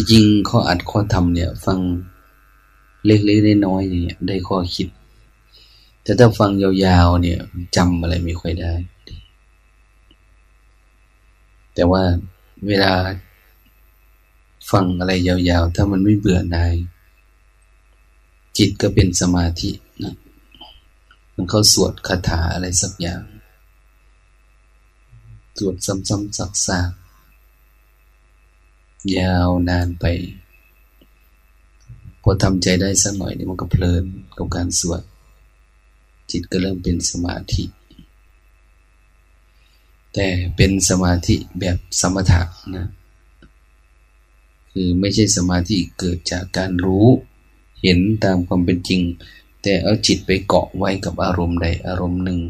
ที่จริงข้ออัดข้อทำเนี่ย ฟังเล็กๆน้อยๆอย่างเงี้ยได้ข้อคิด แต่ถ้าฟังยาวๆเนี่ยจำอะไรไม่ค่อยได้ แต่ว่าเวลาฟังอะไรยาวๆ ถ้ามันไม่เบื่อนาย จิตก็เป็นสมาธินะมันเข้าสวดคาถาอะไรสักอย่าง สวดซ้ำๆซักๆ ยาวนานไป พอทำใจได้สักหน่อยนี่มันก็เพลินกับการสวด จิตก็เริ่มเป็นสมาธิ แต่เป็นสมาธิแบบสมถะนะ คือไม่ใช่สมาธิเกิดจากการรู้ เห็นตามความเป็นจริง แต่เอาจิตไปเกาะไว้กับอารมณ์ใดอารมณ์หนึ่ง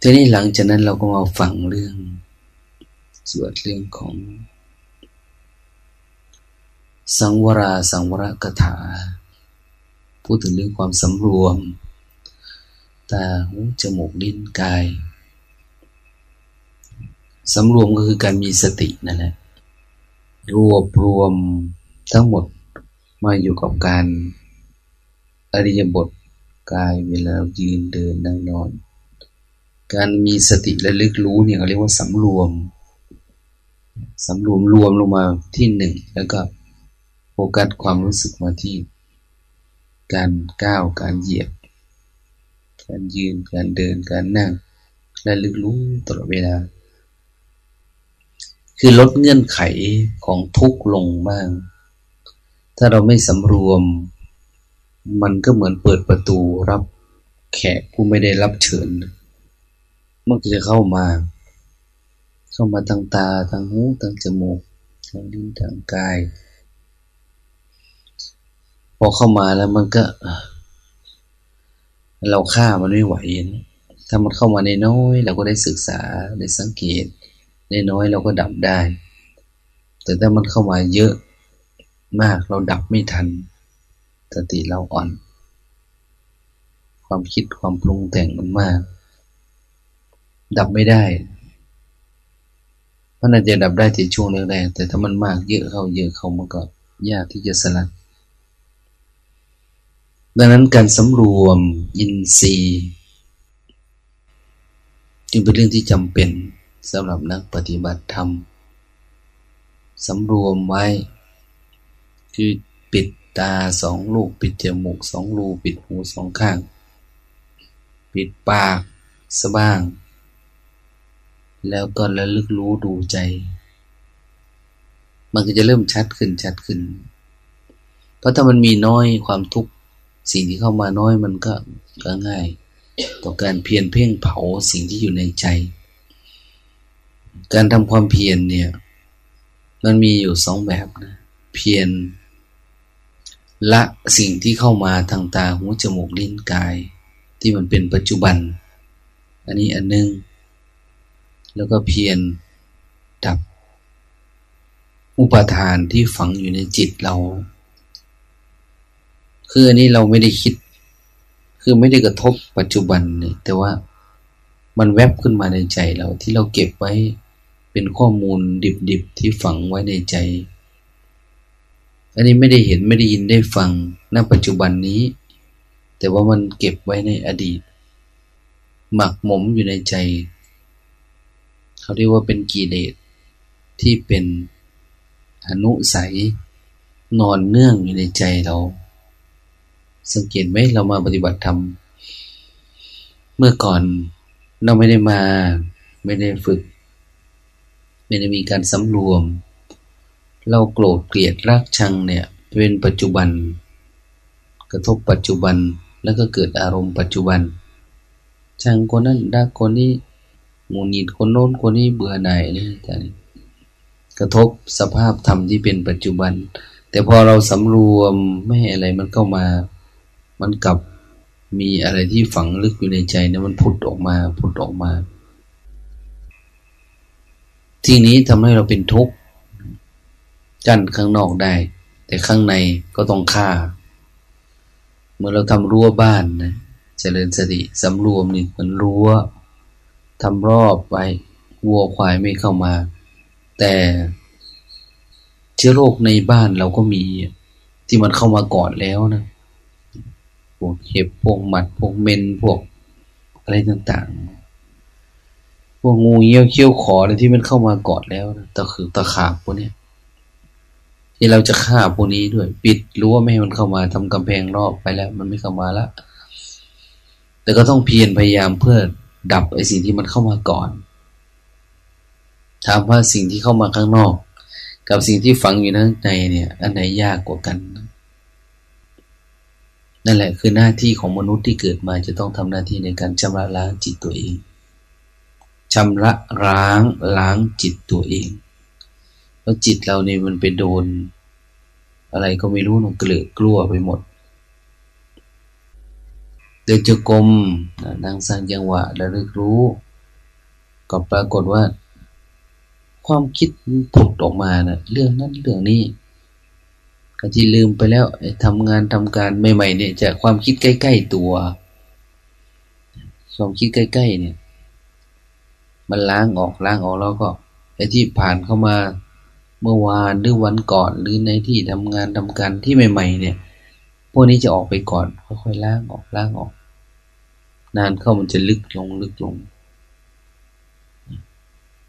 ทีนี้หลังจากนั้นเราก็มาฟังเรื่อง สวดเรื่องของ สังวราสังวรกถา พูดถึงเรื่องความสำรวม ตาหูจมูกลิ้นกายสำรวมก็คือการมีสตินั่นแหละรวบรวมทั้งหมดมาอยู่กับการอริยบทกายเวลายืนเดินนั่งนอน การมีสติและลึกรู้เนี่ยเขาเรียกว่าสำรวม สำรวมรวมลงมาที่หนึ่งแล้วก็โฟกัสความรู้สึกมาที่ การก้าวการเหยียบ การยืนการเดินการนั่งและลึกรู้ตลอดเวลา คือลดเงื่อนไขของทุกลงบ้าง ถ้าเราไม่สำรวม มันก็เหมือนเปิดประตูรับแขกผู้ไม่ได้รับเชิญมันก็จะเข้ามา เข้ามาทางตาทางหูทางจมูกทางลิ้นทางกาย พอเข้ามาแล้วมันก็ เราฆ่ามันไม่ไหวถ้ามันเข้ามาในน้อยเราก็ได้ศึกษาได้สังเกตในน้อยเราก็ดับได้ แต่ถ้ามันเข้ามาเยอะมากเราดับไม่ทันสติเราอ่อน ความคิดความปรุงแต่งมันมาก ดับไม่ได้ มันอาจจะดับได้ที่ช่วงแรกๆแต่ถ้ามันมากเยอะเข้าเยอะเข้ามันก็ยากที่จะสลัด ดังนั้นการสำรวมอินทรีย์จึงเป็นเรื่องที่จำเป็นสำหรับนักปฏิบัติธรรมสำรวมไว้ คือปิดตาสองลูก ปิดจมูกสองรูปิดหูสองข้าง ปิดปากสบ้าง แล้วก็ระลึกรู้ดูใจ มันก็จะเริ่มชัดขึ้นชัดขึ้น เพราะถ้ามันมีน้อยความทุกข์สิ่งที่เข้ามาน้อยมันก็ก็ง่าย ต่อการเพียรเพ่งเผาสิ่งที่อยู่ในใจ การทำความเพียรเนี่ย มันมีอยู่สองแบบนะ เพียรละสิ่งที่เข้ามาทางตาหูจมูกลิ้นกาย ที่มันเป็นปัจจุบัน อันนี้อันนึง แล้วก็เพียรดับ อุปทานที่ฝังอยู่ในจิตเรา คืออันนี้เราไม่ได้คิด คือไม่ได้กระทบปัจจุบันเนี่ยแต่ว่ามันแวบขึ้นมาในใจเราที่เราเก็บไว้เป็นข้อมูลดิบๆที่ฝังไว้ในใจ อันนี้ไม่ได้เห็นไม่ได้ยินได้ฟังณปัจจุบันนี้ แต่ว่ามันเก็บไว้ในอดีต หมักหมมอยู่ในใจ เขาเรียกว่าเป็นกีเลสที่เป็นอนุสัยนอนเนื่องอยู่ในใจเรา สังเกตไหมเรามาปฏิบัติธรรมเมื่อก่อนเราไม่ได้มา ไม่ได้ฝึก ไม่ได้มีการสำรวม เราโกรธเกลียดรักชังเนี่ย เป็นปัจจุบัน กระทบปัจจุบันแล้วก็เกิดอารมณ์ปัจจุบัน ชังคนนั้นรักคนนี้ งูหงิดคนโน้นคนนี้เบื่อหน่ายนี่แต่กระทบสภาพธรรมที่เป็นปัจจุบัน แต่พอเราสำรวมไม่ให้อะไรมันเข้ามา มันกลับมีอะไรที่ฝังลึกอยู่ในใจนะมันพุดออกมาพุดออกมา ที่นี้ทำให้เราเป็นทุกข์กั้นข้างนอกได้ แต่ข้างในก็ต้องฆ่า เมื่อเราทำรั้วบ้านนะเจริญสติสำรวมนี่เหมือนรั้ว ทำรอบไว้วัวควายไม่เข้ามา แต่เชื้อโรคในบ้านเราก็มีที่มันเข้ามาก่อนแล้วนะ พวกเห็บพวกหมัด พวกเมนพวกอะไรต่างๆ พวกงูเงี้ยวเขี้ยวขออะไรที่มันเข้ามาก่อนแล้วนะตะคือตะขาบพวกนี้ที่เราจะฆ่าพวกนี้ด้วย ปิดรั้วไม่ให้มันเข้ามาทำกำแพงรอบไปแล้ว มันไม่เข้ามาล้วแต่ก็ต้องเพียรพยายามเพื่อ ดับไอ้สิ่งที่มันเข้ามาก่อน ถามว่าสิ่งที่เข้ามาข้างนอก กับสิ่งที่ฝังอยู่ในในเนี่ย อันไหนยากกว่ากัน นั่นแหละคือหน้าที่ของมนุษย์ที่เกิดมาจะต้องทำหน้าที่ในการชำระล้างจิตตัวเองชำระล้างล้างจิตตัวเอง แล้วจิตเราเนี่ยมันไปโดน อะไรก็ไม่รู้มันเกลือกลัวไปหมด เดินจงกรมนั่งสร้างจังหวะระลึกรู้ ก็ปรากฏว่า ความคิดผุดออกมานะเรื่องนั้นเรื่องนี้ก็ที่ลืมไปแล้วทำงานทำการใหม่ๆเนี่ยจะความคิดใกล้ๆตัวความคิดใกล้ๆเนี่ย มันล้างออกล้างออกแล้วก็ไอ้ที่ผ่านเข้ามาเมื่อวานหรือวันก่อนหรือในที่ทำงานทำการที่ใหม่ ๆ เนี่ย พวกนี้จะออกไปก่อน ค่อยๆล้างออกล้างออก นานเข้ามันจะลึกลงลึกลง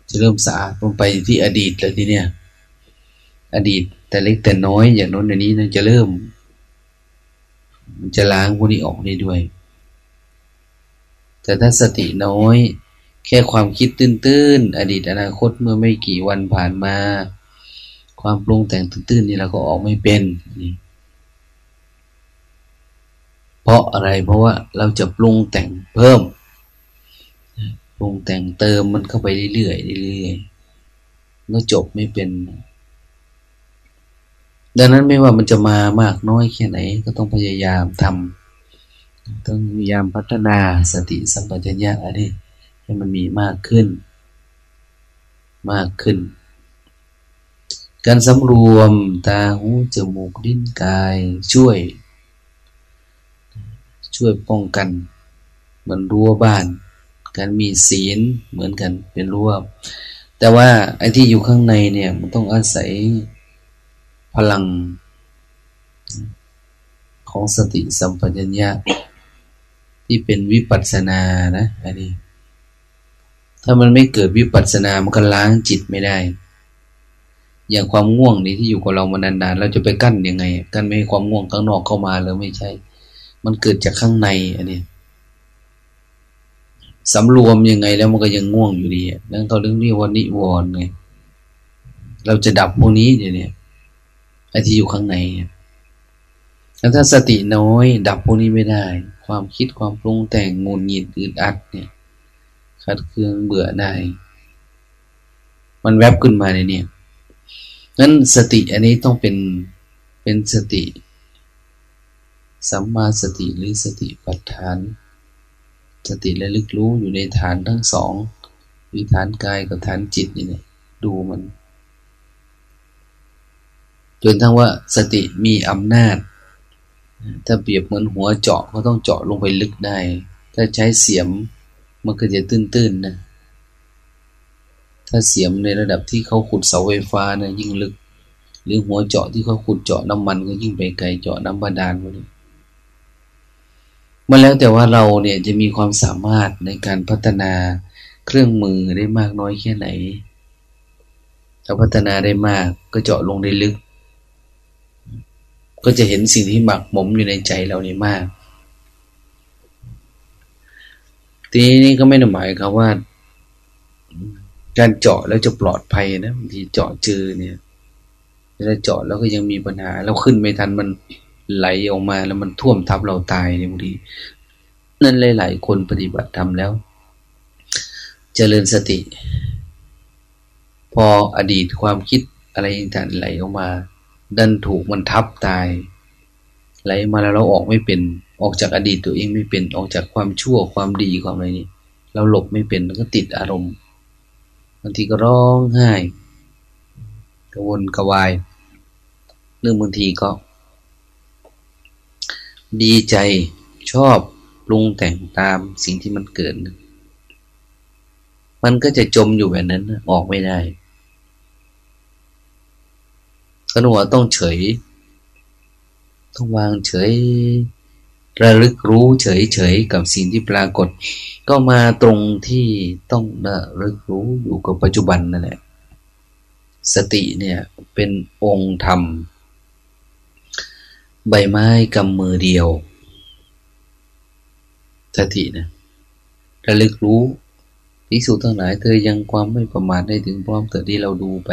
จะเริ่มสะอาดลงไปที่อดีตเลยทีเนี้ยอดีตแต่เล็กแต่น้อยอย่างโน้นอย่างนี้นะจะเริ่ม มันจะล้างพวกนี้ออกได้ด้วย แต่ถ้าสติน้อย แค่ความคิดตื้นๆ อดีตอนาคตเมื่อไม่กี่วันผ่านมา ความปรุงแต่งตื้นๆนี่เราก็ออกไม่เป็นนี่ เพราะอะไรเพราะว่าเราจะปรุงแต่งเพิ่มปรุงแต่งเติมมันเข้าไปเรื่อยๆเรื่อยๆก็จบไม่เป็น ดังนั้นไม่ว่ามันจะมามากน้อยแค่ไหน ก็ต้องพยายามทำต้องพยายามพัฒนาสติสัมปชัญญะอะไรให้มันมีมากขึ้น มากขึ้น การสำรวมตาหูจมูกลิ้นกายช่วย ช่วยป้องกัน เหมือนรั้วบ้าน การมีศีลเหมือนกันเป็นรั้วแต่ว่าไอ้ที่อยู่ข้างในเนี่ย มันต้องอาศัยพลังของสติสัมปชัญญะที่เป็นวิปัสสนานะอันนี้ ถ้ามันไม่เกิดวิปัสสนา มันก็ล้างจิตไม่ได้ อย่างความง่วงนี่ที่อยู่กับเรามานานๆ เราจะไปกั้นยังไง กั้นไม่ให้ความง่วงข้างนอกเข้ามาหรือไม่ใช่ มันเกิดจากข้างในอันนี้สำรวมยังไงแล้วมันก็ยังง่วงอยู่ดีนั่นเขาเรื่องเรียกว่านิวรณ์ไง เราจะดับพวกนี้เดี๋ยวนี้ไอ้ที่อยู่ข้างในแล้วถ้าสติน้อย ดับพวกนี้ไม่ได้ ความคิดความปรุงแต่งงุนหงิดอึดอัดเนี่ยขัดเคืองเบื่อได้ มันแวบขึ้นมาในเนี่ยนั้นสติอันนี้ต้องเป็นเป็นสติ สัมมาสติหรือสติปัฏฐาน สติและลึกรู้อยู่ในฐานทั้งสองวิฐานกายกับฐานจิตนี่เนี่ยดูมัน จนทั้งว่าสติมีอำนาจ ถ้าเปรียบเหมือนหัวเจาะก็ต้องเจาะลงไปลึกได้ ถ้าใช้เสียมมันก็จะตื้นๆนะถ้าเสียมในระดับที่เขาขุดเสาไฟฟ้านะยิ่งลึก หรือหัวเจาะที่เขาขุดเจาะน้ำมันก็ยิ่งไปไกลเจาะน้ำบาดาลมาเลย มันแล้วแต่ว่าเราเนี่ยจะมีความสามารถในการพัฒนาเครื่องมือได้มากน้อยแค่ไหน ถ้าพัฒนาได้มากก็เจาะลงได้ลึก ก็จะเห็นสิ่งที่หมักหมมอยู่ในใจเรานี่มาก ทีนี้ก็ไม่ได้หมายครับว่า การเจาะแล้วจะปลอดภัยนะบางทีเจาะเจอเนี่ยเวลาเจาะแล้วก็ยังมีปัญหาเราขึ้นไม่ทันมัน ไหลออกมาแล้วมันท่วมทับเราตายในบางทีนั่นหลาย ๆ คนปฏิบัติทำแล้วจเจริญสติ พออดีตความคิดอะไรต่างๆไหลออกมา ดันถูกมันทับตาย ไหลมาแล้วเราออกไม่เป็น ออกจากอดีตตัวเองไม่เป็น ออกจากความชั่วความดีความอะไรนี่เราหลบไม่เป็นแล้วก็ติดอารมณ์บางทีก็ร้องไห้กระวนกระวายเรื่องบางทีก็ ดีใจชอบปรุงแต่งตามสิ่งที่มันเกิด มันก็จะจมอยู่แบบนั้นออกไม่ได้ก็นึกว่าต้องเฉย ต้องวางเฉย ระลึกรู้เฉยเฉยกับสิ่งที่ปรากฏ ก็มาตรงที่ต้องระลึกรู้อยู่กับปัจจุบันนั่นแหละ สติเนี่ยเป็นองค์ธรรม ใบไม้กำมือเดียวสตินะระลึกรู้ภิกษุทั้งหลาย เธอยังความไม่ประมาทได้ถึงพร้อมเถิดที่เราดูไป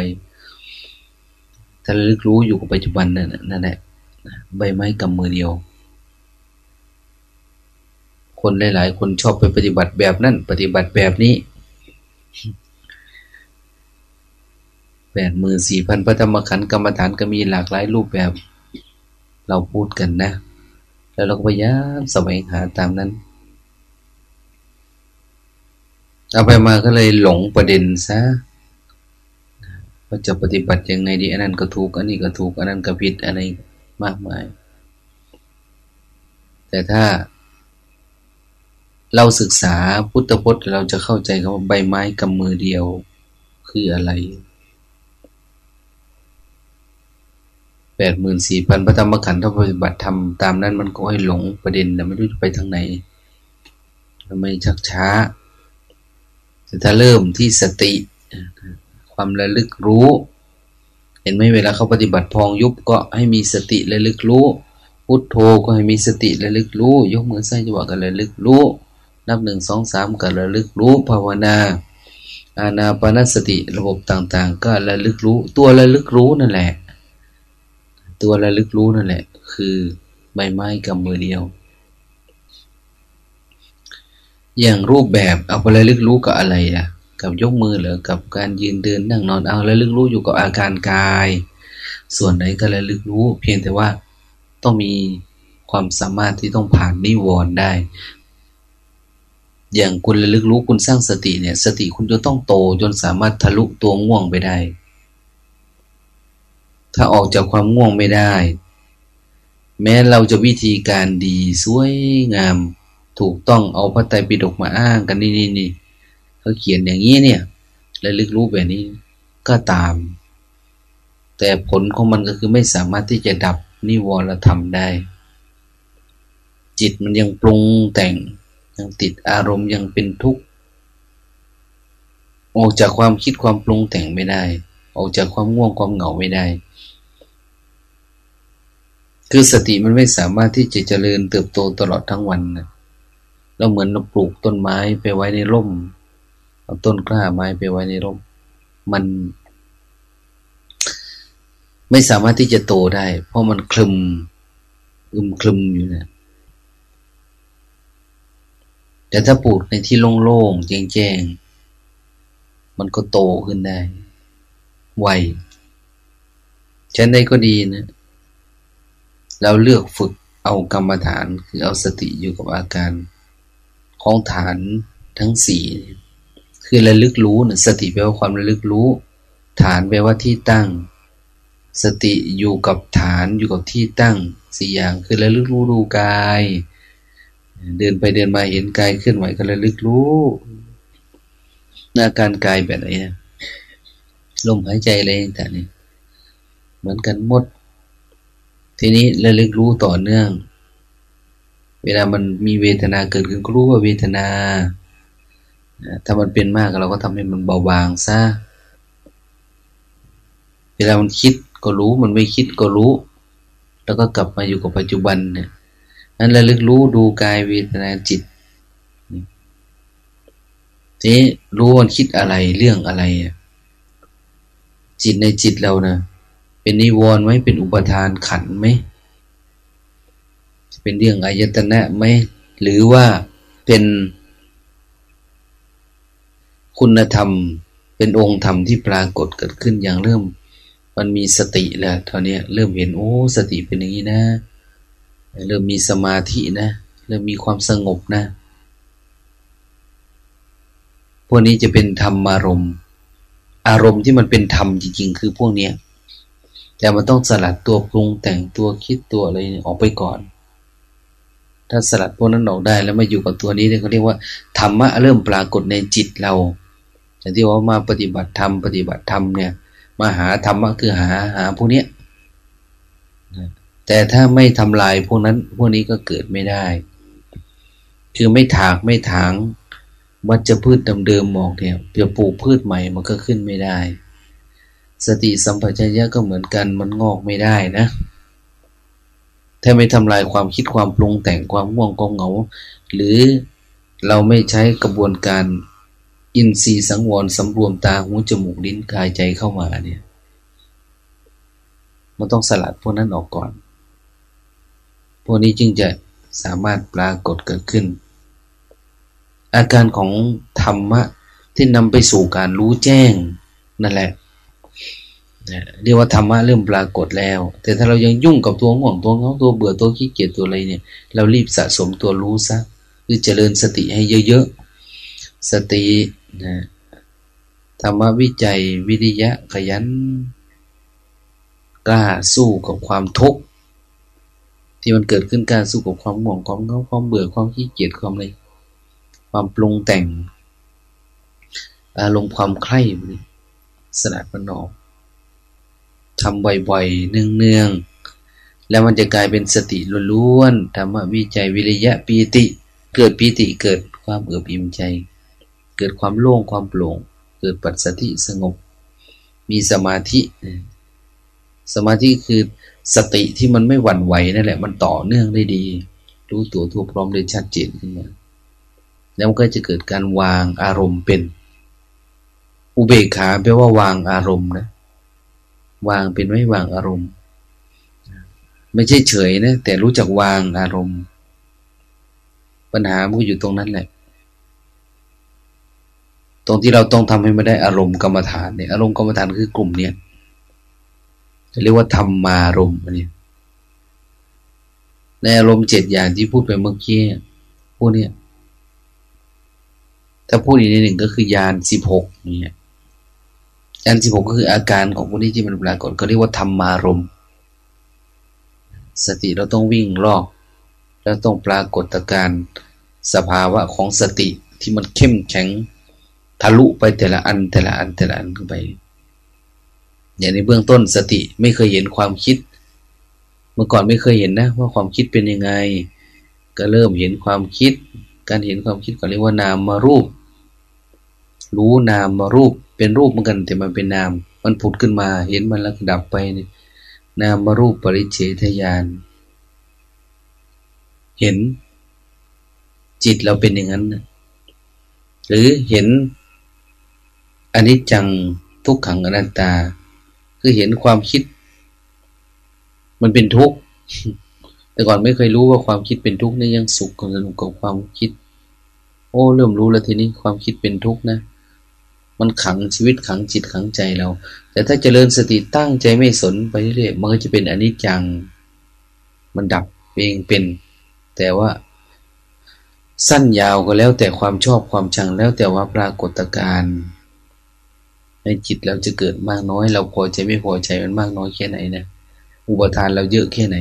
ถ้าระลึกรู้อยู่กับปัจจุบันนั่นนั่นแหละใบไม้กำมือเดียว คนหลาย ๆ คนชอบไปปฏิบัติแบบนั้นปฏิบัติแบบนี้แปดมือสี่พันพระธรรมขันธ์กรรมฐานก็มีหลากหลายรูปแบบ เราพูดกันนะ แล้วเราก็พยายามแสวงหาตามนั้น เอาไปมาก็เลยหลงประเด็นซะว่าจะปฏิบัติยังไงดีอันนั้นก็ถูกอันนี้ก็ถูกอันนั้นก็ผิดอะไรมากมาย แต่ถ้าเราศึกษาพุทธพจน์เราจะเข้าใจคำว่าใบไม้กำมือเดียวคืออะไร แปดหมื่นสี่พันพระธรรมขันธ์ถ้าปฏิบัติทำตามนั้นมันก็ให้หลงประเด็นแต่ไม่รู้จะไปทางไหนทำไมชักช้า แต่ถ้าเริ่มที่สติ ความระลึกรู้ เห็นไหมเวลาเขาปฏิบัติพองยุบก็ให้มีสติระลึกรู้ พุทโธก็ให้มีสติระลึกรู้ ยกมือสร้างจังหวะก็ระลึกรู้ นับหนึ่งสองสามก็ระลึกรู้ ภาวนา อานาปนสติระบบต่างๆ ก็ระลึกรู้ ตัวระลึกรู้นั่นแหละ ตัวระลึกรู้นั่นแหละ คือใบไม้กับมือเดียว อย่างรูปแบบเอาไประลึกรู้กับอะไรล่ะ กับยกมือหรือกับการยืนเดินนั่งนอนเอาระลึกรู้อยู่กับอาการกาย ส่วนไหนก็ระลึกรู้ เพียงแต่ว่าต้องมีความสามารถที่ต้องผ่านนิวรณ์ได้ อย่างคุณระลึกรู้คุณสร้างสติเนี่ย สติคุณจะต้องโตจนสามารถทะลุตัวง่วงไปได้ ถ้าออกจากความง่วงไม่ได้ แม้เราจะวิธีการดีสวยงาม ถูกต้องเอาพระไตรปิฎกมาอ้างกันนี่นี่นี่เขาเขียนอย่างนี้เนี่ยและลึกรู้แบบนี้ก็ตาม แต่ผลของมันก็คือไม่สามารถที่จะดับนิวรธรรมได้ จิตมันยังปรุงแต่งยังติดอารมณ์ยังเป็นทุกข์ออกจากความคิดความปรุงแต่งไม่ได้ ออกจากความง่วงความเหงาไม่ได้ คือสติมันไม่สามารถที่จะเจริญเติบโตตลอดทั้งวันนะเราเหมือนเราปลูกต้นไม้ไปไว้ในร่มเอาต้นกล้าไม้ไปไว้ในร่ม มัน ไม่สามารถที่จะโตได้ เพราะมันคลุมอึมคลุมอยู่เนะแต่ถ้าปลูกในที่โล่งๆแจ้งๆมันก็โตขึ้นได้ ไวฉันได้ก็ดีนะ เราเลือกฝึกเอากรรมฐานคือเอาสติอยู่กับอาการของฐานทั้งสี่คือระลึกรู้นะสติแปลว่าความระลึกรู้ ฐานแปลว่าที่ตั้ง สติอยู่กับฐานอยู่กับที่ตั้งสี่อย่างคือระลึกรู้ดูกาย เดินไปเดินมาเห็นกายเคลื่อนไหวก็ระลึกรู้หน้าการกายแบบไหนลมหายใจอะไรต่างๆนี่เหมือนกันหมด ทีนี้ระลึกรู้ต่อเนื่อง เวลามันมีเวทนาเกิดขึ้นก็รู้ว่าเวทนา ถ้ามันเป็นมากเราก็ทำให้มันเบาบางซะ เวลามันคิดก็รู้มันไม่คิดก็รู้ แล้วก็กลับมาอยู่กับปัจจุบันเนี่ยนั้นระลึกรู้ดูกายเวทนาจิตทีนี้รู้มันคิดอะไรเรื่องอะไร จิตในจิตเรานะ เป็นนิวรณ์ไหมเป็นอุปทานขันไหมเป็นเรื่องอายตนะไหมหรือว่าเป็นคุณธรรม เป็นองค์ธรรมที่ปรากฏเกิดขึ้นอย่างเริ่ม มันมีสติแล้วเท่านี้เริ่มเห็นโอ้สติเป็นอย่างนี้นะ เริ่มมีสมาธินะ เริ่มมีความสงบนะ พวกนี้จะเป็นธรรมอารมณ์ อารมณ์ที่มันเป็นธรรมจริงๆ คือพวกเนี้ย แต่มันต้องสลัดตัวปรุงแต่งตัวคิดตัวอะไรออกไปก่อน ถ้าสลัดพวกนั้นออกได้แล้วมาอยู่กับตัวนี้เนี่ยเขาเรียกว่าธรรมะเริ่มปรากฏในจิตเราแต่ที่ว่ามาปฏิบัติธรรมปฏิบัติธรรมเนี่ย มาหาธรรมะคือหาหาพวกนี้แต่ถ้าไม่ทำลายพวกนั้น พวกนี้ก็เกิดไม่ได้ คือไม่ถากไม่ถางวัชพืชเดิมๆมองเนี่ยเพื่อปลูกพืชใหม่มันก็ขึ้นไม่ได้ สติสัมปชัญญะก็เหมือนกันมันงอกไม่ได้นะถ้าไม่ทำลายความคิดความปรุงแต่งความง่วงกองเหงา หรือเราไม่ใช้กระบวนการอินทรีย์สังวรสำรวมตาหูจมูกลิ้นกายใจเข้ามาเนี่ย มันต้องสลัดพวกนั้นออกก่อน พวกนี้จึงจะสามารถปรากฏเกิดขึ้น อาการของธรรมะที่นำไปสู่การรู้แจ้ง นั่นแหละ เรียกว่าธรรมะเริ่มปรากฏแล้ว แต่ถ้าเรายังยุ่งกับตัวง่วงตัวเงาตัวเบื่อตัวขี้เกียจตัวอะไรเนี่ย เรารีบสะสมตัวรู้ซะคือเจริญสติให้เยอะๆสตินะธรรมวิจัยวิริยะขยันกล้าสู้กับความทุกข์ที่มันเกิดขึ้นการสู้กับความห่วงความเงาความเบื่อความขี้เกียจความอะไรความปรุงแต่งอารมณ์ความใคร่สลัดมันออก ทำบ่อยๆ เนืองๆ แล้วมันจะกลายเป็นสติล้วนๆธรรมวิจัยวิริยะปีติ เกิดปีติเกิดความเอือบอิ่มใจ เกิดความโล่งความโปร่ง เกิดปัสสติสงบ มีสมาธิ สมาธิคือสติที่มันไม่หวั่นไหวนั่นแหละ มันต่อเนื่องได้ดี รู้ตัวทั่วพร้อมได้ชัดเจนขึ้นมาแล้วก็จะเกิดการวางอารมณ์เป็น อุเบกขาแปลว่าวางอารมณ์นะ วางเป็นไม่วางอารมณ์ ไม่ใช่เฉยนะแต่รู้จักวางอารมณ์ ปัญหามันก็อยู่ตรงนั้นแหละตรงที่เราต้องทำให้ไมันได้อารมณ์กรรมฐานเนี่ยอารมณ์กรรมฐานคือกลุ่มเนี้ยเรียกว่าธรรมารมณ์นี่ในอารมณ์เจ็ดอย่างที่พูดไปเมื่อกี้พวกเนี้ยถ้าพูดอีกในหนึ่งก็คือยานสิบหกเนี่ย ยานสิบหกก็คืออาการของพวกนี้ที่มันปรากฏก็เรียกว่าธรรมารมสติเราต้องวิ่งรอบแล้วต้องปรากฏการสภาวะของสติที่มันเข้มแข็งทะลุไปแต่ละอันแต่ละอันแต่ละอันขึ้นไป อย่างในเบื้องต้นสติไม่เคยเห็นความคิด เมื่อก่อนไม่เคยเห็นนะ ว่าความคิดเป็นยังไง ก็เริ่มเห็นความคิด การเห็นความคิดก็เรียกว่านามมารูป รู้นามมารูป เป็นรูปเหมือนกัน แต่มันเป็นนาม มันผุดขึ้นมา เห็นมันแล้วดับไปเนี่ยนามมารูปปริเฉทยานเห็นจิตเราเป็นอย่างนั้นหรือเห็นอนนี้จังทุกขังอนัตตา คือเห็นความคิด มันเป็นทุกข์แต่ก่อนไม่เคยรู้ว่าความคิดเป็นทุกข์นี่ยังสุขกับสนุกกับความคิด โอ้ เริ่มรู้แล้วทีนี้ความคิดเป็นทุกข์นะ มันขังชีวิตขังจิตขังใจเรา แต่ถ้าเจริญสติตั้งใจไม่สนไปเรื่อยมันก็จะเป็นอนิจจัง มันดับเองเป็น แต่ว่า สั้นยาวก็แล้วแต่ความชอบความชังแล้วแต่ว่าปรากฏการณ์ในจิตเราจะเกิดมากน้อย เราพอใจไม่พอใจมันมากน้อยแค่ไหนนะอุปทานเราเยอะแค่ไหน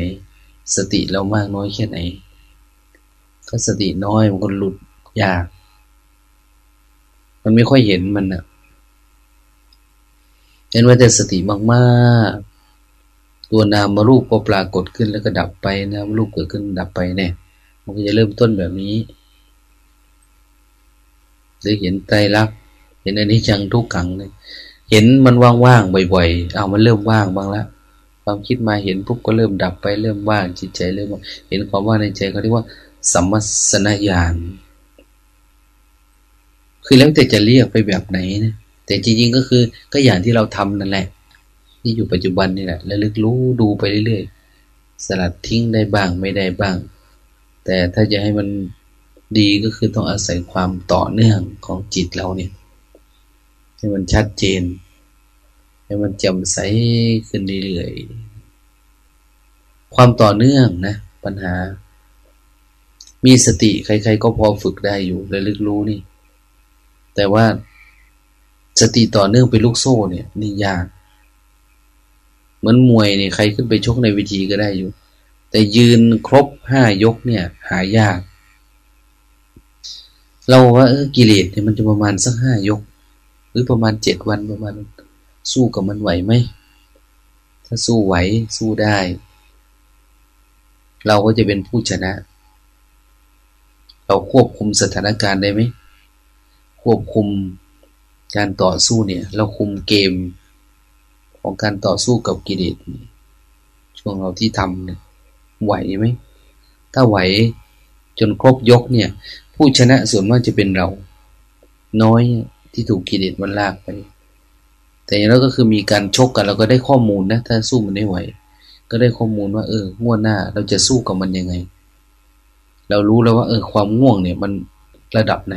สติเรามากน้อยแค่ไหน ถ้าสติน้อยมันก็หลุดยาก มันไม่ค่อยเห็นมันนะเห็นว่าแต่สติมากๆ ตัวนามารูปก็ปรากฏขึ้นแล้วก็ดับไปนามรูปเกิดขึ้นดับไปเนี่ยมันก็จะเริ่มต้นแบบนี้หรือเห็นไตรลักษณ์เห็นอันนี้จังทุกขังเลยเห็นมันว่างๆบ่อยๆเอามันเริ่มว่างบ้างแล้วความคิดมาเห็นปุ๊บก็เริ่มดับไปเริ่มว่างจิตใจเริ่มเห็นความว่างในใจเขาเรียกว่าสัมมสนญาณ คือแล้วแต่จะเรียกไปแบบไหนนะแต่จริงๆก็คือก็อย่างที่เราทำนั่นแหละ ที่อยู่ปัจจุบันนี่แหละระลึกรู้ดูไปเรื่อยๆสลัดทิ้งได้บ้างไม่ได้บ้าง แต่ถ้าจะให้มันดีก็คือต้องอาศัยความต่อเนื่องของจิตเราเนี่ยให้มันชัดเจน ให้มันจำใสขึ้นเรื่อยๆความต่อเนื่องนะ ปัญหา มีสติใครๆก็พอฝึกได้อยู่ระลึกรู้นี่ แต่ว่าสติต่อเนื่องเป็นลูกโซ่เนี่ยนี่ยากเหมือนมวยเนี่ยใครขึ้นไปชกในวิธีก็ได้อยู่ แต่ยืนครบห้ายกเนี่ย หายาก เราว่าเออกิเลสเนี่ยมันจะประมาณสักห้ายก หรือประมาณเจ็ดวันประมาณสู้กับมันไหวไหม ถ้าสู้ไหวสู้ได้ เราก็จะเป็นผู้ชนะ เราควบคุมสถานการณ์ได้ไหม ควบคุมการต่อสู้เนี่ย เราคุมเกมของการต่อสู้กับกิเลสช่วงเราที่ทำเนี่ยไหวไหมถ้าไหวจนครบยกเนี่ย ผู้ชนะส่วนมากจะเป็นเรา น้อยที่ถูกกิเลสมันลากไป แต่อย่างนั้นก็คือมีการชกกันเราก็ได้ข้อมูลนะ ถ้าสู้มันไม่ไหว ก็ได้ข้อมูลว่า เออง่วงหน้า เราจะสู้กับมันยังไง เรารู้แล้วว่า เออ ความง่วงเนี่ย มันระดับไหน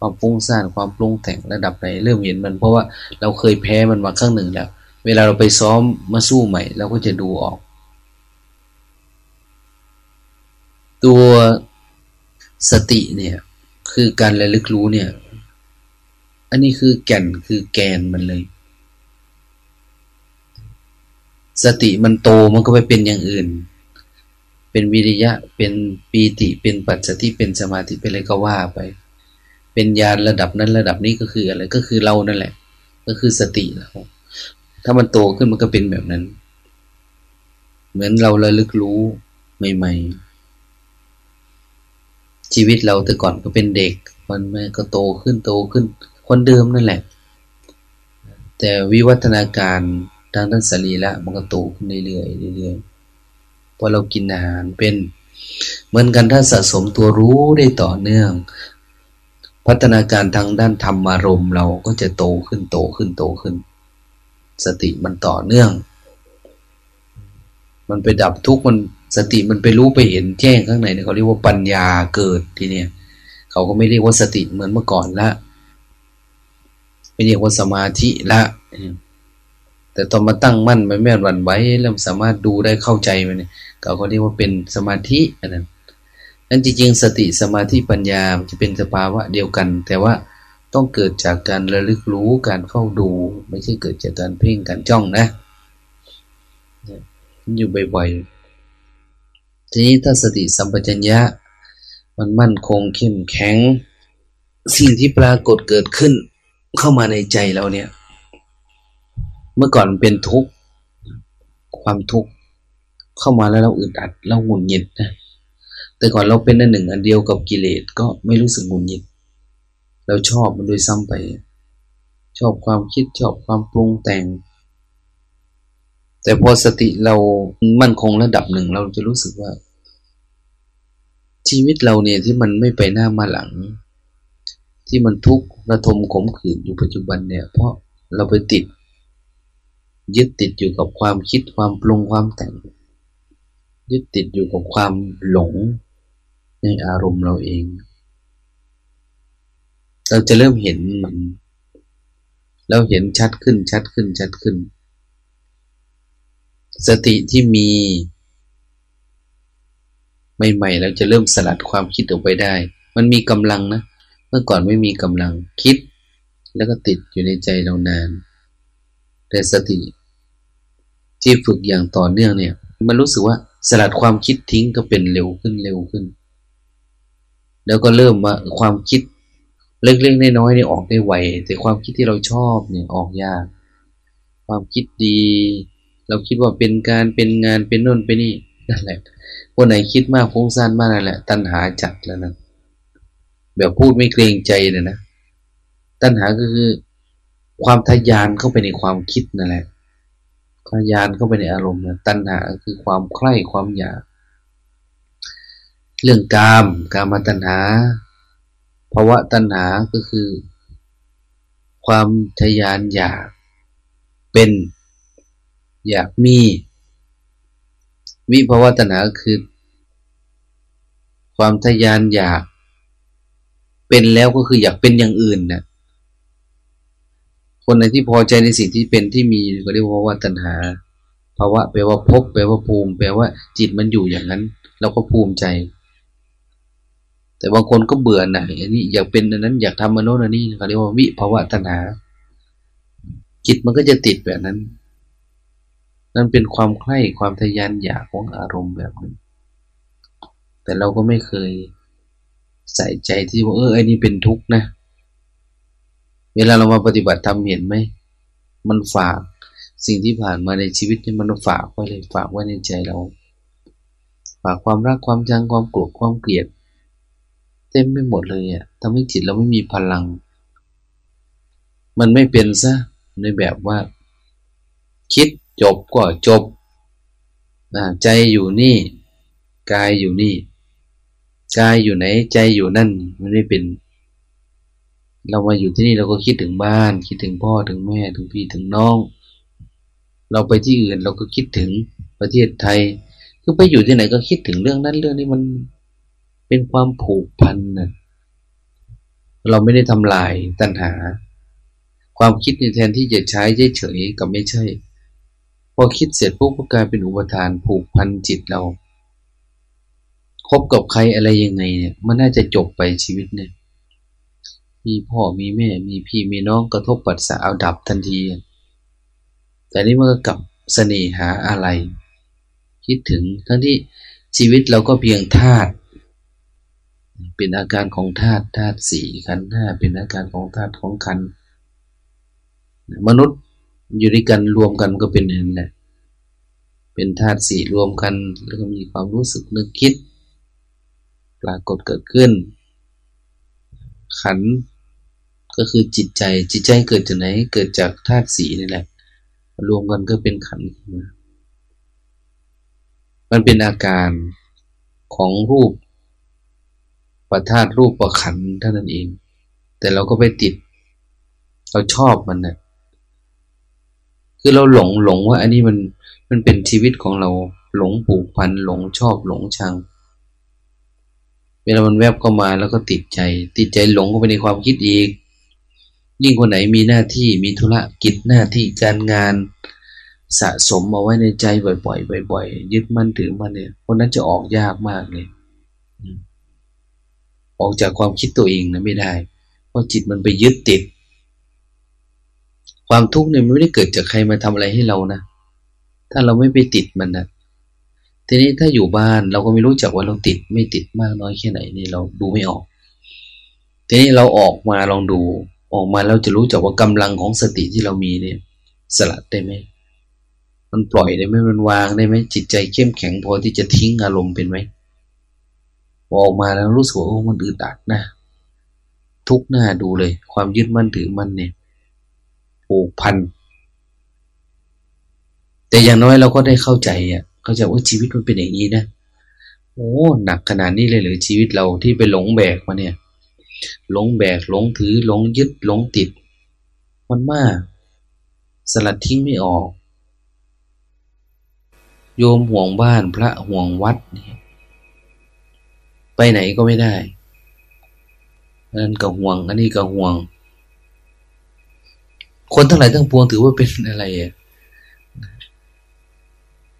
ความฟุ้งซ่านความปรุงแต่งระดับไหนเริ่มเห็นมัน เพราะว่าเราเคยแพ้มันมาครั้งหนึ่งแล้ว เวลาเราไปซ้อมมาสู้ใหม่เราก็จะดูออก ตัวสติเนี่ย คือการระลึกรู้เนี่ย อันนี้คือแก่นคือแกนมันเลย สติมันโตมันก็ไปเป็นอย่างอื่น เป็นวิริยะเป็นปีติเป็นปัจจติเป็นสมาธิเป็นอะไรก็ว่าไป เป็นญาณระดับนั้นระดับนี้ก็คืออะไรก็คือเรานั่นแหละ ก็คือสติเราถ้ามันโตขึ้นมันก็เป็นแบบนั้น เหมือนเราระลึกรู้ใหม่ๆ ชีวิตเราแต่ก่อนก็เป็นเด็กมันแม่ก็โตขึ้นโตขึ้น คนเดิมนั่นแหละ แต่วิวัฒนาการทางด้านสรีระมันก็โตขึ้นเรื่อยๆเรื่อยๆพอเรากินอาหารเป็น เหมือนกันถ้าสะสมตัวรู้ได้ต่อเนื่อง พัฒนาการทางด้านธรรมารมเราก็จะโตขึ้นโตขึ้นโตขึ้น สติมันต่อเนื่อง มันไปดับทุกข์มันสติมันไปรู้ไปเห็นแจ้งข้างในเนี่ยเขาเรียกว่าปัญญาเกิดทีเนี้ยเขาก็ไม่เรียกว่าสติเหมือนเมื่อก่อนละไม่เรียกว่าสมาธิละแต่ตอนมาตั้งมั่นไม่แม่นวันไว้เริ่มสามารถดูได้เข้าใจมันเนี่ยเขาก็เรียกว่าเป็นสมาธิอันนั้น นั้นจริงๆ สติสมาธิปัญญาจะเป็นสภาวะเดียวกัน แต่ว่าต้องเกิดจากการระลึกรู้การเข้าดู ไม่ใช่เกิดจากการเพ่งการจ้องนะ อยู่บ่อยๆ ทีนี้ถ้าสติสัมปชัญญะ มันมั่นคงเข้มแข็ง สิ่งที่ปรากฏเกิดขึ้นเข้ามาในใจเราเนี่ย เมื่อก่อนเป็นทุกข์ ความทุกข์เข้ามาแล้วเราอึดอัดเราหงุดหงิดนะ แต่ก่อนเราเป็นอันหนึ่งอันเดียวกับกิเลสก็ไม่รู้สึกหงุดหงิดเราชอบมันโดยซ้ำไป ชอบความคิดชอบความปรุงแต่ง แต่พอสติเรามั่นคงระดับหนึ่งเราจะรู้สึกว่า ชีวิตเราเนี่ยที่มันไม่ไปหน้ามาหลัง ที่มันทุกข์ระทมขมขื่นอยู่ปัจจุบันเนี่ย เพราะเราไปติด ยึดติดอยู่กับความคิดความปรุงความแต่ง ยึดติดอยู่กับความหลง ในอารมณ์เราเอง เราจะเริ่มเห็นมัน เราเห็นชัดขึ้นชัดขึ้นชัดขึ้น สติที่มีใหม่ๆเราจะเริ่มสลัดความคิดออกไปได้ มันมีกำลังนะ เมื่อก่อนไม่มีกำลังคิด แล้วก็ติดอยู่ในใจเรานาน แต่สติที่ฝึกอย่างต่อเนื่องเนี่ย มันรู้สึกว่าสลัดความคิดทิ้งก็เป็นเร็วขึ้นเร็วขึ้น แล้วก็เริ่มว่าความคิดเล็กๆน้อยๆนี่ออกได้ไวแต่ความคิดที่เราชอบเนี่ยออกยาก ความคิดดี เราคิดว่าเป็นการเป็นงานเป็นน่นเป็นนี่นั่นแหละคนไหนคิดมากฟุ้งซ่านมากนั่นแหละ ตัณหาจัดแล้วนะแบบพูดไม่เกรงใจเนี่ยนะตัณหาก็คือความทยานเข้าไปในความคิดนั่นแหละทยานเข้าไปในอารมณ์นะตัณหาคือความใคร่ความอยาก เรื่องกาม กามตัณหาภาวะตัณหาก็คือ ความทยานอยากเป็น อยากมี วิภาวะตนาคือ ความทยานอยาก เป็นแล้วก็คืออยากเป็นอย่างอื่นนะคนไหนที่พอใจในสิ่งที่เป็นที่มีก็เรียกว่าตัณหาภาวะแปลว่าพบแปลว่าภูมิ แปลว่าจิตมันอยู่อย่างนั้น เราก็ภูมิใจ แต่บางคนก็เบื่อหน่ายอันนี้อยากเป็นอันนั้นอยากทำมโน้นอันนี้เขาเรียกว่าวิภาวะตัณหาจิตมันก็จะติดแบบนั้น นั่นเป็นความใคร่ความทยานอยากของอารมณ์แบบนึงแต่เราก็ไม่เคยใส่ใจที่ว่าเออไอ้นี่เป็นทุกข์นะ เวลาเรามาปฏิบัติทำเห็นไหม มันฝากสิ่งที่ผ่านมาในชีวิตนี่มันฝากไว้เลยฝากไว้ในใจเรา ฝากความรักความชังความโกรธความเกลียด เต็มไปหมดเลยอะทำให้จิตเราไม่มีพลัง มันไม่เป็นซะในแบบว่า คิดจบก็จบใจอยู่นี่ กายอยู่นี่ กายอยู่ไหน ใจอยู่นั่น มันไม่เป็น เรามาอยู่ที่นี่เราก็คิดถึงบ้าน คิดถึงพ่อถึงแม่ถึงพี่ถึงน้อง เราไปที่อื่นเราก็คิดถึงประเทศไทย คือไปอยู่ที่ไหนก็คิดถึงเรื่องนั้นเรื่องนี้มัน เป็นความผูกพันนะเราไม่ได้ทำลายตัณหา ความคิดในแทนที่จะใช้เฉยๆกับไม่ใช่ พอคิดเสร็จปุ๊บก็กลายเป็นอุปทานผูกพันจิตเราคบกับใครอะไรยังไงเนี่ย มันน่าจะจบไปชีวิตเนี่ย มีพ่อมีแม่ มีพี่มีน้องกระทบปัสสาวะดับทันที แต่นี่มันก็กลับเสน่หาอะไร คิดถึงทั้งที่ชีวิตเราก็เพียงธาตุ เป็นอาการของธาตุธาตุสี่ขันห้าเป็นอาการของธาตุของขันมนุษย์อยู่ด้วยกันรวมกันก็เป็นนั้นแหละเป็นธาตุสี่รวมกัน แล้วก็มีความรู้สึกนึกคิด ปรากฏเกิดขึ้น ขันก็คือจิตใจจิตใจเกิดจากไหน เกิดจากธาตุสีนี่แหละ รวมกันก็เป็นขันมันเป็นอาการของรูป ประธาตุรูปประขันเท่านั้นเอง แต่เราก็ไปติด เราชอบมันนะ่ะคือเราหลงหลงว่า อันนี้มันมันเป็นชีวิตของเราหลงผูกพันหลงชอบหลงชัง เวลามันแวบเข้ามาแล้วก็ติดใจ ติดใจหลงเข้าไปในความคิดอีก ยิ่งคนไหนมีหน้าที่มีธุระกิจหน้าที่การงานสะสมมาไว้ในใจบ่อยๆบ่อยๆยึดมั่นถือมันเนี่ย คนนั้นจะออกยากมากเลย ออกจากความคิดตัวเองนะไม่ได้ เพราะจิตมันไปยึดติด ความทุกข์เนี่ยมันไม่ได้เกิดจากใครมาทำอะไรให้เรานะ ถ้าเราไม่ไปติดมันนะทีนี้ถ้าอยู่บ้านเราก็ไม่รู้จักว่าเราติดไม่ติดมากน้อยแค่ไหนนี่เราดูไม่ออก ทีนี้เราออกมาลองดูออกมาเราจะรู้จักว่ากำลังของสติที่เรามีเนี่ย สลัดได้ไหมมันปล่อยได้ไหมมันวางได้ไหมจิตใจเข้มแข็งพอที่จะทิ้งอารมณ์เป็นไหม ออกมาแล้วรู้สึกว่าโอ้มันอึดอัดนะ ทุกหน้าดูเลย ความยึดมั่นถือมั่นเนี่ยผูกพัน แต่อย่างน้อยเราก็ได้เข้าใจอะ เข้าใจว่าชีวิตมันเป็นอย่างนี้นะโอ้หนักขนาดนี้เลยหรือชีวิตเราที่ไปหลงแบกมาเนี่ย หลงแบกหลงถือหลงยึดหลงติด มันมาก สลัดทิ้งไม่ออก โยมห่วงบ้านพระห่วงวัดเนี่ย ไปไหนก็ไม่ได้นั่นก็ห่วง อันนี้ก็ห่วง คนทั้งหลายทั้งปวงถือว่าเป็นอะไรอะ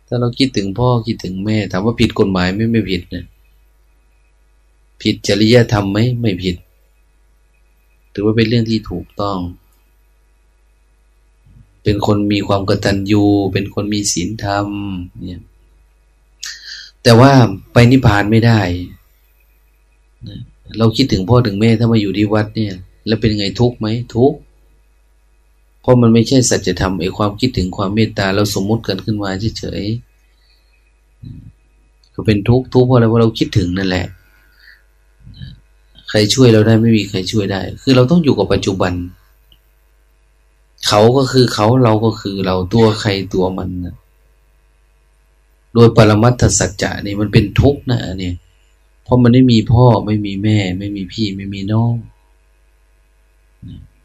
ถ้าเราคิดถึงพ่อคิดถึงแม่ถามว่าผิดกฎหมายไม่ไม่ผิดนะผิดจริยธรรมไหมไม่ผิด ถือว่าเป็นเรื่องที่ถูกต้อง เป็นคนมีความกตัญญู เป็นคนมีศีลธรรม เนี่ย แต่ว่าไปนิพพานไม่ได้ เราคิดถึงพ่อถึงแม่ถ้ามาอยู่ที่วัดเนี่ย แล้วเป็นไงทุกข์ไหมทุกข์เพราะมันไม่ใช่สัจธรรมไอ้ความคิดถึงความเมตตาเราสมมุติกันขึ้นมาเฉยๆก็เป็นทุกข์ทุกข์เพราะอะไรเพราะเราคิดถึงนั่นแหละ ใครช่วยเราได้ไม่มีใครช่วยได้ คือเราต้องอยู่กับปัจจุบัน เขาก็คือเขาเราก็คือเราตัวใครตัวมันนะโดยปรมัตถสัจจะนี่มันเป็นทุกข์นะเนี่ย ราะมันไม่มีพ่อไม่มีแม่ ไม่มีพี่ไม่มีน้อง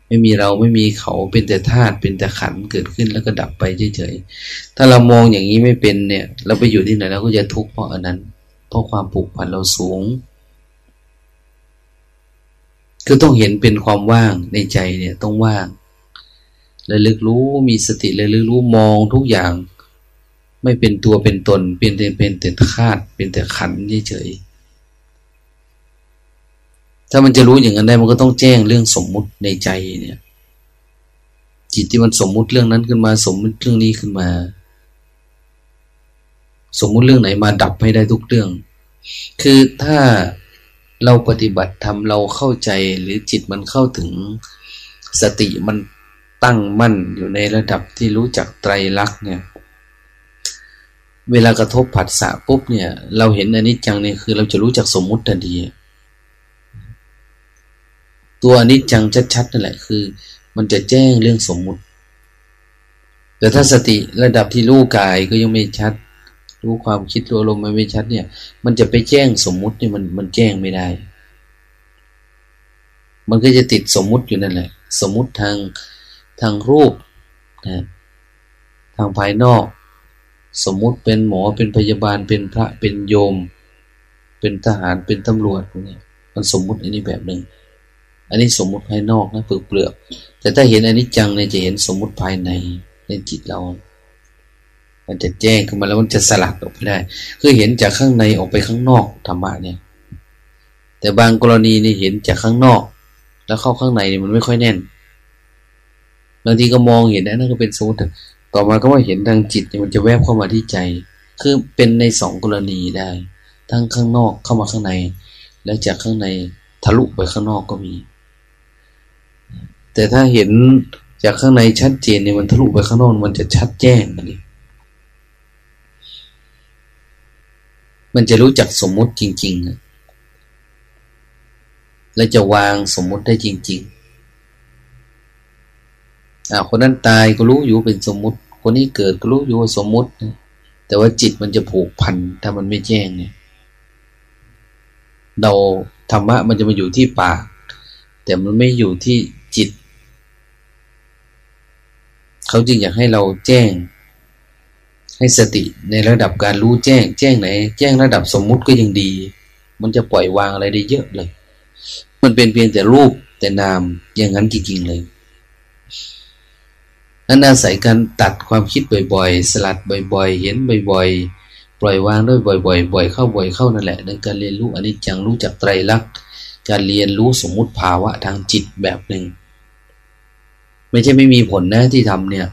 ไม่มีเราไม่มีเขาเป็นแต่ธาตุเป็นแต่ขันเกิดขึ้นแล้วก็ดับไปเฉยๆถ้าเรามองอย่างนี้ไม่เป็นเนี่ย เราไปอยู่ที่ไหนเราก็จะทุกข์เพราะอันนั้น เพราะความผูกพันเราสูง คือต้องเห็นเป็นความว่างในใจเนี่ย ต้องว่างระลึกรู้มีสติระลึกรู้มองทุกอย่าง ไม่เป็นตัวเป็นตน เป็นแต่เป็นแต่ธาตุเป็นแต่ขันเฉยๆ ถ้ามันจะรู้อย่างนั้นได้มันก็ต้องแจ้งเรื่องสมมุติในใจเนี่ย จิตที่มันสมมุติเรื่องนั้นขึ้นมา สมมุติเรื่องนี้ขึ้นมา สมมุติเรื่องไหนมาดับให้ได้ทุกเรื่อง คือถ้าเราปฏิบัติทำเราเข้าใจหรือจิตมันเข้าถึงสติมันตั้งมั่นอยู่ในระดับที่รู้จักไตรลักษณ์เนี่ย เวลากระทบผัสสะปุ๊บเนี่ย เราเห็นอนิจจังเนี่ยคือเราจะรู้จักสมมุติทันที ตัวอนิจจังชัดๆนั่นแหละคือ มันจะแจ้งเรื่องสมมุติ แต่ถ้าสติระดับที่รู้กายก็ยังไม่ชัด รู้ความคิดรู้อารมณ์มันไม่ชัดเนี่ย มันจะไปแจ้งสมมุติเนี่ยมันมันแจ้งไม่ได้ มันก็จะติดสมมุติอยู่นั่นแหละ สมมุติทางทางรูปนะทางภายนอก สมมุติเป็นหมอเป็นพยาบาลเป็นพระเป็นโยม เป็นทหารเป็นตำรวจเนี่ยมันสมมุติอันนี้แบบหนึ่ง อันนี้สมมุติภายนอกนะเปลือกเปลือก แต่ถ้าเห็นอันนี้จังเนี่ยจะเห็นสมมุติภายในในจิตเรา มันจะแจ้งขึ้นมาแล้วมันจะสลัดออกไปได้ คือเห็นจากข้างในออกไปข้างนอกธรรมะเนี่ย แต่บางกรณีนี่เห็นจากข้างนอก แล้วเข้าข้างในนี่มันไม่ค่อยแน่น บางทีก็มองเห็นนั่นก็เป็นสมมติต่อมาก็ว่าเห็นทางจิตมันจะแวบเข้ามาที่ใจ คือเป็นในสองกรณีได้ ทั้งข้างนอกเข้ามาข้างใน แล้วจากข้างในทะลุไปข้างนอกก็มี แต่ถ้าเห็นจากข้างในชัดเจนเนี่ยมันทะลุไปข้างนอกมันจะชัดแจ้งนี่มันจะรู้จักสมมุติจริงๆ และจะวางสมมุติได้จริงๆอ่าคนนั้นตายก็รู้อยู่เป็นสมมุติ คนนี้เกิดก็รู้อยู่ว่าสมมุติ แต่ว่าจิตมันจะผูกพันถ้ามันไม่แจ้งเนี่ย เราธรรมะมันจะมาอยู่ที่ปาก แต่มันไม่อยู่ที่จิต เขาจึงอยากให้เราแจ้ง ให้สติในระดับการรู้แจ้ง แจ้งไหน แจ้งระดับสมมุติก็ยังดี มันจะปล่อยวางอะไรได้เยอะเลย มันเป็นเพียงแต่รูปแต่นามอย่างนั้นจริงๆเลยนั่นอาศัยการตัดความคิดบ่อยๆ สลัดบ่อย ๆ เห็นบ่อยๆ ปล่อยวางด้วยบ่อยๆ บ่อยเข้าบ่อยเข้านั่นแหละในการเรียนรู้อนิจจังรู้จักไตรลักษณ์ การเรียนรู้สมมุติภาวะทางจิตแบบหนึ่ง ไม่ใช่ไม่มีผลนะที่ทำเนี่ย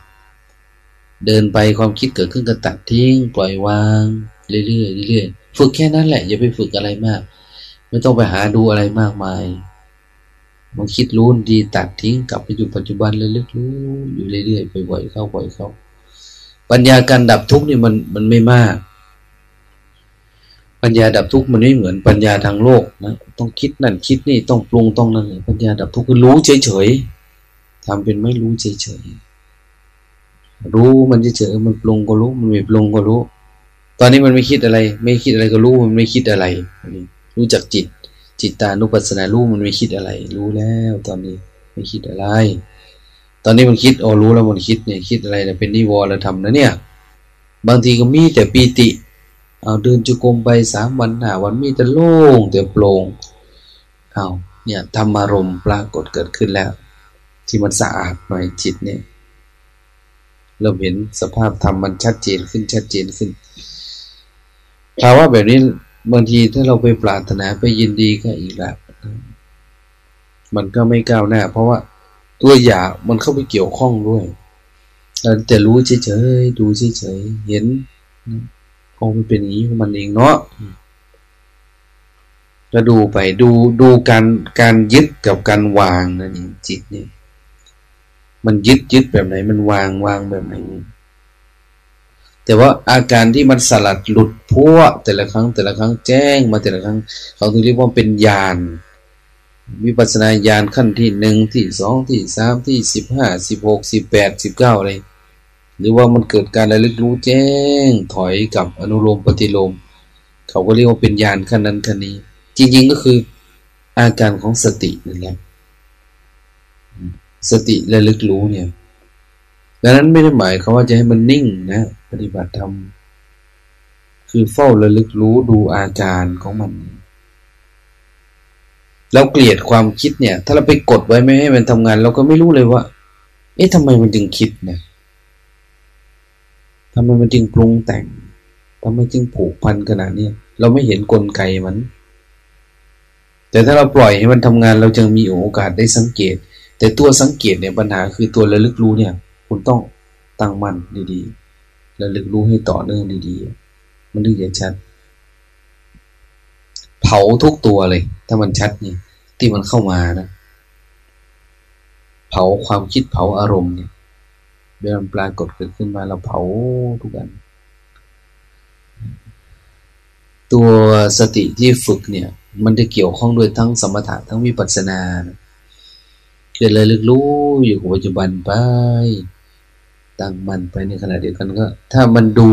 เดินไปความคิดเกิดขึ้นก็ตัดทิ้ง ปล่อยวางเรื่อยๆเรื่อยๆฝึกแค่นั้นแหละอย่าไปฝึกอะไรมาก ไม่ต้องไปหาดูอะไรมากมายมันคิดรู้ดีตัดทิ้งกลับไปอยู่ปัจจุบันเลยลึกรู้อยู่เรื่อยๆบ่อยๆเข้าบ่อยเข้า ปัญญาการดับทุกข์นี่มันมันไม่มาก ปัญญาดับทุกข์มันไม่เหมือนปัญญาทางโลกนะต้องคิดนั่นคิดนี่ต้องปรุงต้องนั่นปัญญาดับทุกข์คือรู้เฉยๆ ทำเป็นไม่รู้เฉยๆ รู้มันเฉยๆ มันปรุงก็รู้ มันไม่ปรุงก็รู้ ตอนนี้มันไม่คิดอะไร ไม่คิดอะไรก็รู้ มันไม่คิดอะไร รู้จักจิต จิตตานุปัสสนารู้มันไม่คิดอะไร รู้แล้วตอนนี้ไม่คิดอะไร ตอนนี้มันคิดโอ้รู้แล้วมันคิดเนี่ยคิดอะไรเนี่ยเป็นนิวรณธรรมนะเนี่ย บางทีก็มีแต่ปีติ เอาเดินจุกรมไปสามวันหนาวันมีแต่โล่งแต่โปร่งเอาเนี่ยธรรมารมปรากฏเกิดขึ้นแล้ว ที่มันสะอาดหน่อยจิตเนี่ยเราเห็นสภาพธรรมมันชัดเจนขึ้นชัดเจนขึ้นภาวะแบบนี้บางทีถ้าเราไปปรารถนาไปยินดีก็อีกแล้วมันก็ไม่ก้าวหน้า เพราะว่าตัวอยากมันเข้าไปเกี่ยวข้องด้วยแต่รู้เฉยๆดูเฉยๆเห็นคงเป็นอย่างนี้ของมันเองเนาะก็ดูไปดูดูการการยึดกับการวางนั่นเองจิตเนี่ย มันยึดยึดแบบไหน มันวางวางแบบไหน แต่ว่าอาการที่มันสลัดหลุดพัวแต่ละครั้ง แต่ละครั้งแจ้งมาแต่ละครั้ง เขาถึงเรียกว่าเป็นญาณวิปัสสนาญาณขั้นที่หนึ่งที่สองที่สามที่สิบห้าสิบหกสิบแปดสิบเก้าอะไรหรือว่ามันเกิดการระลึกรู้แจ้งถอยกับอนุโลมปฏิโลม เขาก็เรียกว่าเป็นญาณขั้นนั้นขั้นนี้ จริงๆก็คืออาการของสตินั่นแหละ สติระลึกรู้เนี่ยดังนั้นไม่ได้หมายเขาว่าจะให้มันนิ่งนะ ปฏิบัติธรรมคือเฝ้าระลึกรู้ดูอาการของมันเราเกลียดความคิดเนี่ย ถ้าเราไปกดไว้ไม่ให้มันทำงาน เราก็ไม่รู้เลยว่า เอ๊ะทำไมมันจึงคิดเนี่ยทำไมมันจึงปรุงแต่งทำไมจึงผูกพันขนาดนี้เราไม่เห็นกลไกมัน แต่ถ้าเราปล่อยให้มันทำงาน เราจึงมีโอกาสได้สังเกต แต่ตัวสังเกตเนี่ยปัญหาคือตัวระลึกรู้เนี่ย คุณต้องตั้งมั่นดีๆระลึกรู้ให้ต่อเนื่องดีๆ มันถึงจะชัด เผาทุกตัวเลย ถ้ามันชัดนี่ที่มันเข้ามานะ เผาความคิดเผาอารมณ์เนี่ยเวลาปรากฏเกิดขึ้นมาเราเผาทุกอันตัวสติที่ฝึกเนี่ย มันจะเกี่ยวข้องด้วยทั้งสมถะทั้งวิปัสสนาเกิดเลยลึกรู้อยู่กับปัจจุบันไป ตั้งมันไปในขณะเดียวกันก็ ถ้ามันดู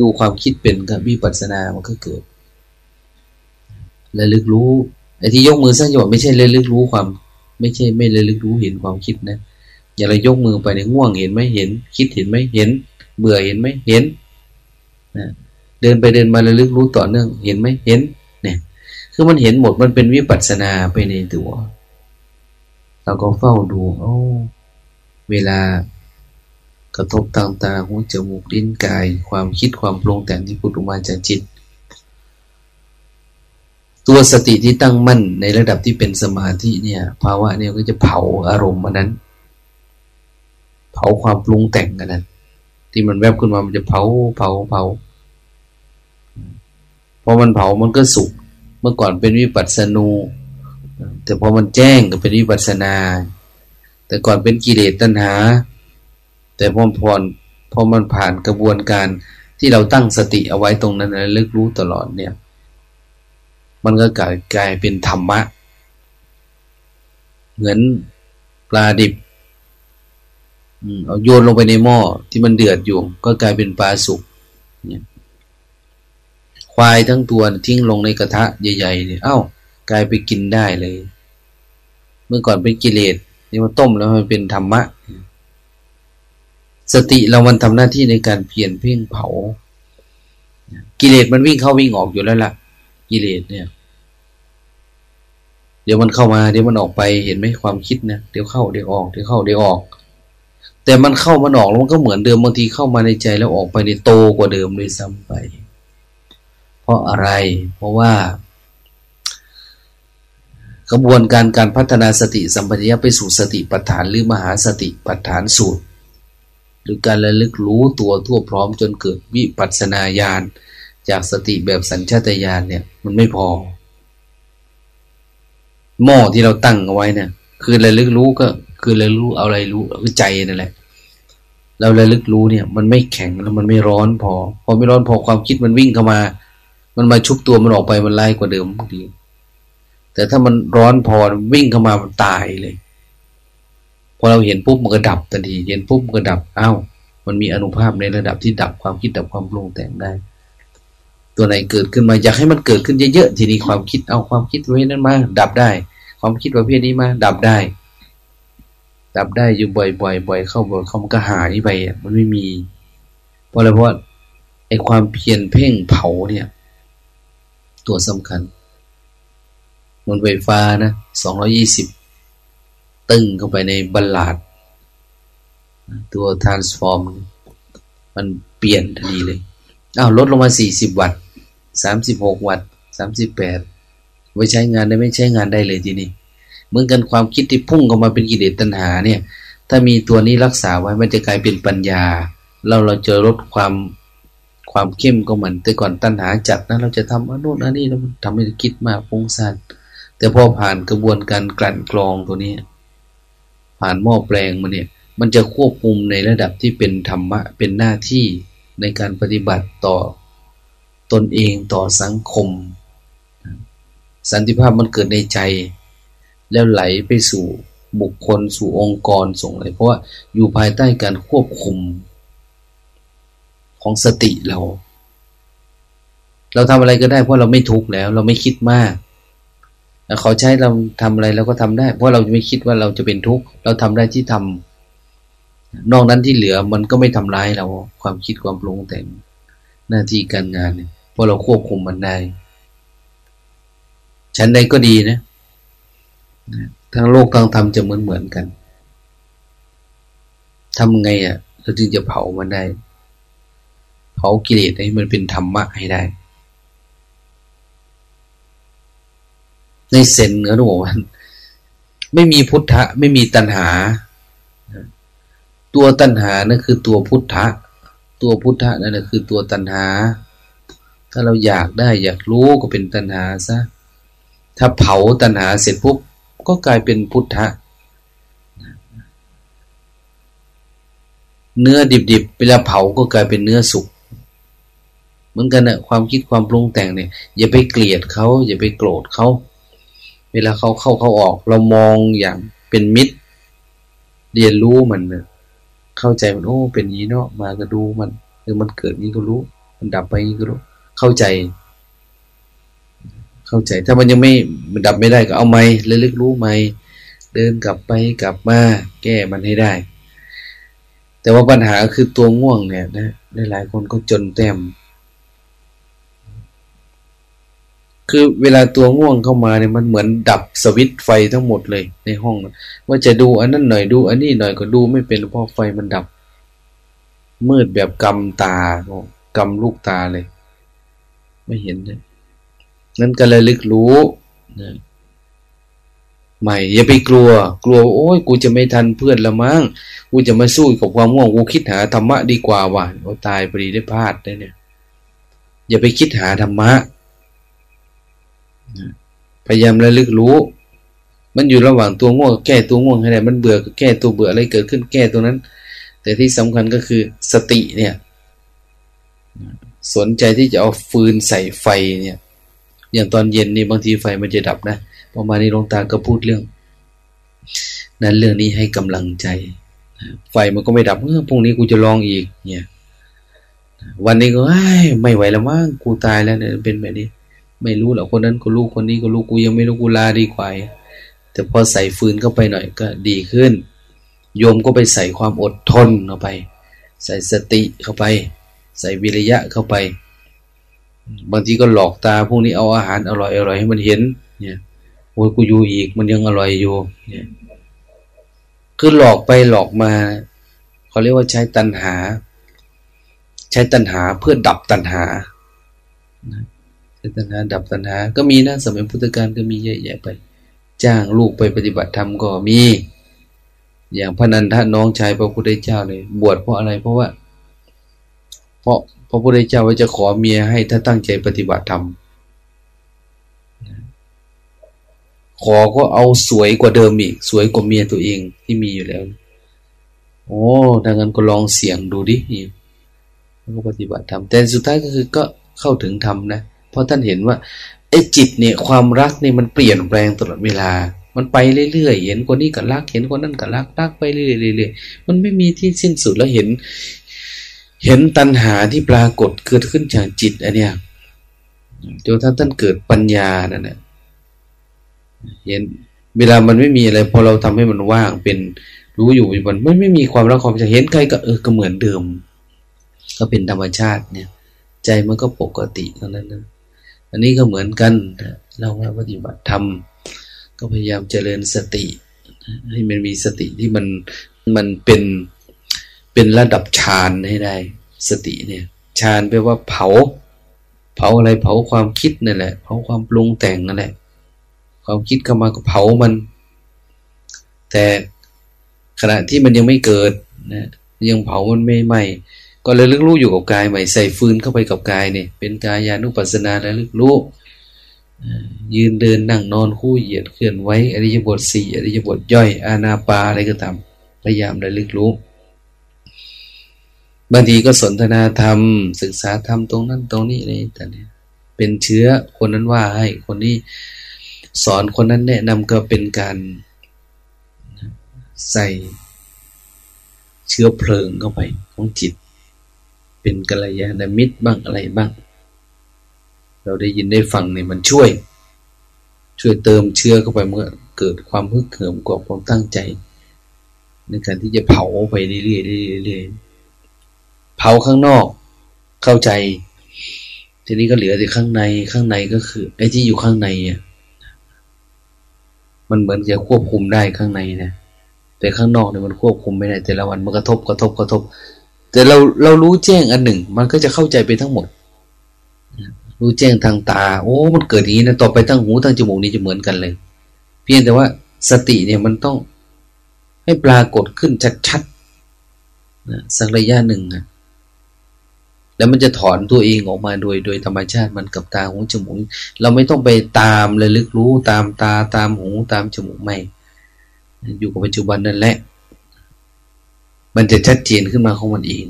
ดูความคิดเป็นกับวิปัสสนา มันก็เกิดระลึกรู้ไอ้ที่ยกมือสั้นจะบอกไม่ใช่ระลึกรู้ความ ไม่ใช่ไม่ระลึกรู้เห็นความคิดนะอย่าเลยยกมือไปในง่วงเห็นไหมเห็น คิดเห็นไหมเห็น เบื่อเห็นไหมเห็นนะเดินไปเดินมาระลึกรู้ต่อเนื่อง เห็นไหมเห็น เนี่ย คือมันเห็นหมดมันเป็นวิปัสสนาไปในตัว เราก็เฝ้าดูโอ้เวลากระทบทางตาหูจมูกลิ้นกาย ความคิดความปรุงแต่งที่พุทธมาจากจิต ตัวสติที่ตั้งมั่นในระดับที่เป็นสมาธิเนี่ย ภาวะเนี่ยก็จะเผาอารมณ์มันนั้น เผาความปรุงแต่งกันนั้น ที่มันแวบขึ้นมามันจะเผาเผาเผาพอมันเผามันก็สุกเมื่อก่อนเป็นวิปัสสนู แต่พอมันแจ้งก็เป็นวิปัสนา แต่ก่อนเป็นกิเลสตัณหา แต่พอพรพอมันผ่านกระบวนการที่เราตั้งสติเอาไว้ตรงนั้นและลึกรู้ตลอดเนี่ย มันก็กลายกลายเป็นธรรมะ เหมือนปลาดิบเอาโยนลงไปในหม้อที่มันเดือดอยู่ ก็กลายเป็นปลาสุกเนี่ยควายทั้งตัวทิ้งลงในกระทะใหญ่ๆเนี่ยเอ้า กลายไปกินได้เลย เมื่อก่อนเป็นกิเลสนี่มาต้มแล้วมันเป็นธรรมะ สติเรามันทำหน้าที่ในการเปลี่ยนเพ่งเผา กิเลสมันวิ่งเข้าวิ่งออกอยู่แล้วล่ะ กิเลสเนี่ย เดี๋ยวมันเข้ามาเดี๋ยวมันออกไปเห็นไหมความคิดนะเดี๋ยวเข้าเดี๋ยวออกเดี๋ยวเข้าเดี๋ยวออก แต่มันเข้ามันออกแล้วมันก็เหมือนเดิมบางทีเข้ามาในใจแล้วออกไปในโตกว่าเดิมเลยซ้ำไป เพราะอะไร เพราะว่า กระบวนการการพัฒนาสติสัมปชัญญะไปสู่สติปัฏฐานหรือมหาสติปัฏฐานสูตร หรือการระลึกรู้ตัวทั่วพร้อมจนเกิดวิปัสนาญาณจากสติแบบสัญชาตญาณเนี่ย มันไม่พอ หม้อที่เราตั้งเอาไว้เนี่ย คือระลึกรู้ก็คือระลึกรู้เอาอะไรรู้คือใจนั่นแหละเราระลึกรู้เนี่ย มันไม่แข็งแล้วมันไม่ร้อนพอ พอไม่ร้อนพอความคิดมันวิ่งเข้ามา มันมาชุบตัวมันออกไปมันไล่กว่าเดิมดี แต่ถ้ามันร้อนพอวิ่งเข้ามามันตายเลยพอเราเห็นปุ๊บมันก็ดับทันทีเห็นปุ๊บมันก็ดับอ้าวมันมีอนุภาพในระดับที่ดับความคิดดับความปรุงแต่งได้ ตัวไหนเกิดขึ้นมาอยากให้มันเกิดขึ้นเยอะๆทีนี้ความคิดเอาความคิดประเภทนั้นมา ดับได้ ความคิดประเภทนี้มา ดับได้ ดับได้อยู่บ่อยๆบ่อยเข้าบ่อยเข้ามันก็หายไปอะมันไม่มี เพราะอะไรเพราะไอ้ความเพียรเพ่งเผาเนี่ย ตัวสำคัญ มันไฟฟ้านะสองร้อยี่สิบตึ้งเข้าไปในบัลลาด ตัว transform มันเปลี่ยนทันทีเลยอ้าวลดลงมาสี่สิบวัตต์สามสิบหกวัตต์สามสิบแปดไว้ใช้งานได้ไม่ใช้งานได้เลยทีนี้เหมือนกันความคิดที่พุ่งเข้ามาเป็นกิเลสตัณหาเนี่ย ถ้ามีตัวนี้รักษาไว้มันจะกลายเป็นปัญญา เราเราจอลดความความเข้มก็เหมือนแต่ก่อนตัณหาจัดนะเราจะทำอันนู้นอันนี้แล้วมันทำให้คิดมากฟุ้งซ่าน แต่พอผ่านกระบวนการกลั่นกรองตัวนี้ ผ่านหม้อแปลงมาเนี่ย มันจะควบคุมในระดับที่เป็นธรรมะ เป็นหน้าที่ในการปฏิบัติต่อตนเองต่อสังคม สันติภาพมันเกิดในใจ แล้วไหลไปสู่บุคคลสู่องค์กรส่งอะไรเพราะว่าอยู่ภายใต้การควบคุมของสติเรา เราทำอะไรก็ได้เพราะเราไม่ทุกข์แล้ว เราไม่คิดมาก เขาใช้เราทำอะไรเราก็ทำได้ เพราะเราไม่คิดว่าเราจะเป็นทุกข์เราทำได้ที่ทำนอกนั้นที่เหลือมันก็ไม่ทำร้ายเราความคิดความปรุงแต่งหน้าที่การงานเนี่ยเพราะเราควบคุมมันได้ฉันใดก็ดีนะทั้งโลกทั้งธรรมจะเหมือนเหมือนกันทำไงอะเราจึงจะเผามันได้ เผากิเลสให้มันเป็นธรรมะให้ได้ ในเซนเนื้อหมันไม่มีพุทธะ ไม่มีตัณหา ตัวตัณหานั่นคือตัวพุทธะ ตัวพุทธะนั่นคือตัวตัณหา ถ้าเราอยากได้อยากรู้ก็เป็นตัณหาซะถ้าเผาตัณหาเสร็จปุ๊บก็กลายเป็นพุทธะเนื้อดิบๆเวลาเผาก็กลายเป็นเนื้อสุกเหมือนกันนะความคิดความปรุงแต่งเนี่ย อย่าไปเกลียดเขาอย่าไปโกรธเขา เวลาเขาเข้าเขาออก เรามองอย่างเป็นมิตร เรียนรู้มันเนี่ยเข้าใจมันโอ้เป็นนี้เนาะมาก็ดูมันหรือมันเกิดนี้ก็รู้ มันดับไปนี้ก็รู้ เข้าใจ เข้าใจ ถ้ามันยังไม่มันดับไม่ได้ก็เอาไม้เลึกรู้ไม้เดินกลับไปกลับมาแก้มันให้ได้ แต่ว่าปัญหาคือตัวง่วงเนี่ยนะหลายคนก็จนแต้ม คือเวลาตัวง่วงเข้ามาเนี่ยมันเหมือนดับสวิตไฟทั้งหมดเลยในห้องว่าจะดูอันนั้นหน่อยดู อันนี้หน่อยก็ดูไม่เป็นเพราะไฟมันดับ มืดแบบกำตากำลูกตาเลย ไม่เห็นเลยนั่นก็เลยลึกรู้นะใหม่อย่าไปกลัว กลัว โอ้ยกูจะไม่ทันเพื่อนละมั้งกูจะมาสู้กับความง่วงกูคิดหาธรรมะดีกว่าว่ะโอ้ตายพอดีได้พลาดได้เนี่ย อย่าไปคิดหาธรรมะ พยายามระลึกรู้ มันอยู่ระหว่างตัวง่วงแก้ตัวง่วงให้ได้ มันเบื่อก็แก้ตัวเบื่ออะไรเกิดขึ้นแก้ตัวนั้น แต่ที่สำคัญก็คือสติเนี่ย สนใจที่จะเอาฟืนใส่ไฟเนี่ย อย่างตอนเย็นนี่บางทีไฟมันจะดับนะประมาณนี้ลงตาก็พูดเรื่อง นั้นเรื่องนี้ให้กำลังใจ ไฟมันก็ไม่ดับเออพรุ่งนี้กูจะลองอีกเนี่ยวันนี้ก็ไม่ไหวแล้วมั้งกูตายแล้วเนี่ยเป็นแบบนี้ ไม่รู้หรอกคนนั้นก็รู้คนนี้ก็รู้กูยังไม่รู้กูลาดีกว่าแต่พอใส่ฟืนเข้าไปหน่อยก็ดีขึ้น โยมก็ไปใส่ความอดทนเข้าไป ใส่สติเข้าไป ใส่วิริยะเข้าไป บางทีก็หลอกตาพวกนี้เอาอาหารอร่อยอร่อยให้มันเห็น เนี่ยโอ้ยกูอยู่อีกมันยังอร่อยอยู่ เนี่ยคือหลอกไปหลอกมาเขาเรียกว่าใช้ตัณหา ใช้ตัณหาเพื่อดับตัณหา ตัณหาดับตัณหา ก็มีนะสมัยพุทธกาลก็มีเยอะแยะไป จ้างลูกไปปฏิบัติธรรมก็มี อย่างพระนันทน้องชายพระพุทธเจ้าเลยบวชเพราะอะไรเพราะว่า เพราะพระพุทธเจ้าว่าจะขอเมียให้ถ้าตั้งใจปฏิบัติธรรมขอก็เอาสวยกว่าเดิมอีก สวยกว่าเมียตัวเองที่มีอยู่แล้ว โอ้ดังนั้นก็ลองเสี่ยงดูดิแล้วก็ปฏิบัติธรรมแต่สุดท้ายก็คือก็เข้าถึงธรรมนะ เพราะท่านเห็นว่าไอ้จิตเนี่ยความรักเนี่ยมันเปลี่ยนแปลงตลอดเวลา มันไปเรื่อยๆ เห็นคนนี้ก็รัก เห็นคนนั้นก็รัก รักไปเรื่อยๆ มันไม่มีที่สิ้นสุดแล้วเห็น เห็นตัณหาที่ปรากฏเกิดขึ้นจากจิตอันเนี้ยจนท่านท่านเกิดปัญญานั่นแหละเห็นเวลามันไม่มีอะไรพอเราทำให้มันว่างเป็นรู้อยู่มันไม่ไม่มีความรักความจะเห็นใครก็เออก็เหมือนเดิม ก็เป็นธรรมชาติเนี่ย ใจมันก็ปกติเท่านั้นนะ อันนี้ก็เหมือนกันเราว่าปฏิบัติธรรมก็พยายามเจริญสติ ให้มันมีสติที่มันมันเป็นเป็นระดับฌานให้ได้ สติเนี่ยฌานแปลว่าเผา เผาอะไรเผาความคิดนั่นแหละ เผาความปรุงแต่งนั่นแหละ ความคิดเข้ามาก็เผามัน แต่ขณะที่มันยังไม่เกิดนะยังเผามันไม่ไหม ก็เลยลึกรู้อยู่กับกายใหม่ใส่ฟืนเข้าไปกับกายเนี่ยเป็นกายานุปัสสนาแล้วลึกรู้ยืนเดินนั่งนอนคู่เหยียดเคลื่อนไว้อริยบทสี่อริยบทย่อย อาณาปาอะไรก็ทำพยายามระลึกรู้บางทีก็สนทนาธรรม ศึกษาธรรมตรงนั้นตรงนี้อะไรแต่เนี่ยเป็นเชื้อคนนั้นว่าให้คนนี้สอนคนนั้นแนะนำก็เป็นการใส่เชื้อเพลิงเข้าไปของจิต เป็นกัลยาณมิตรบ้างอะไรบ้าง เราได้ยินได้ฟังเนี่ยมันช่วย ช่วยเติมเชื้อเข้าไปเมื่อเกิดความฮึกเหิมกว่าความตั้งใจ ในการที่จะเผาไปเรื่อยๆเรื่อยๆเผาข้างนอกเข้าใจ ทีนี้ก็เหลือแต่ข้างในข้างในก็คือไอ้ที่อยู่ข้างในอะมันเหมือนจะควบคุมได้ข้างในนะแต่ข้างนอกเนี่ยมันควบคุมไม่ได้แต่ละวันมันกระทบกระทบกระทบ แต่เราเรารู้แจ้งอันหนึ่ง มันก็จะเข้าใจไปทั้งหมด รู้แจ้งทางตา โอ้มันเกิดอย่างนี้นะต่อไปทั้งหูทั้งจมูกนี่จะเหมือนกันเลย เพียงแต่ว่าสติเนี่ยมันต้องให้ปรากฏขึ้นชัดๆนะสักระยะหนึ่งนะแล้วมันจะถอนตัวเองออกมาโดย โดยธรรมชาติมันกับตาหูจมูกเราไม่ต้องไปตามเลยลึกรู้ตามตาตามหูตามจมูกไม่ อยู่กับปัจจุบันนั่นแหละ มันจะชัดเจนขึ้นมาของมันเอง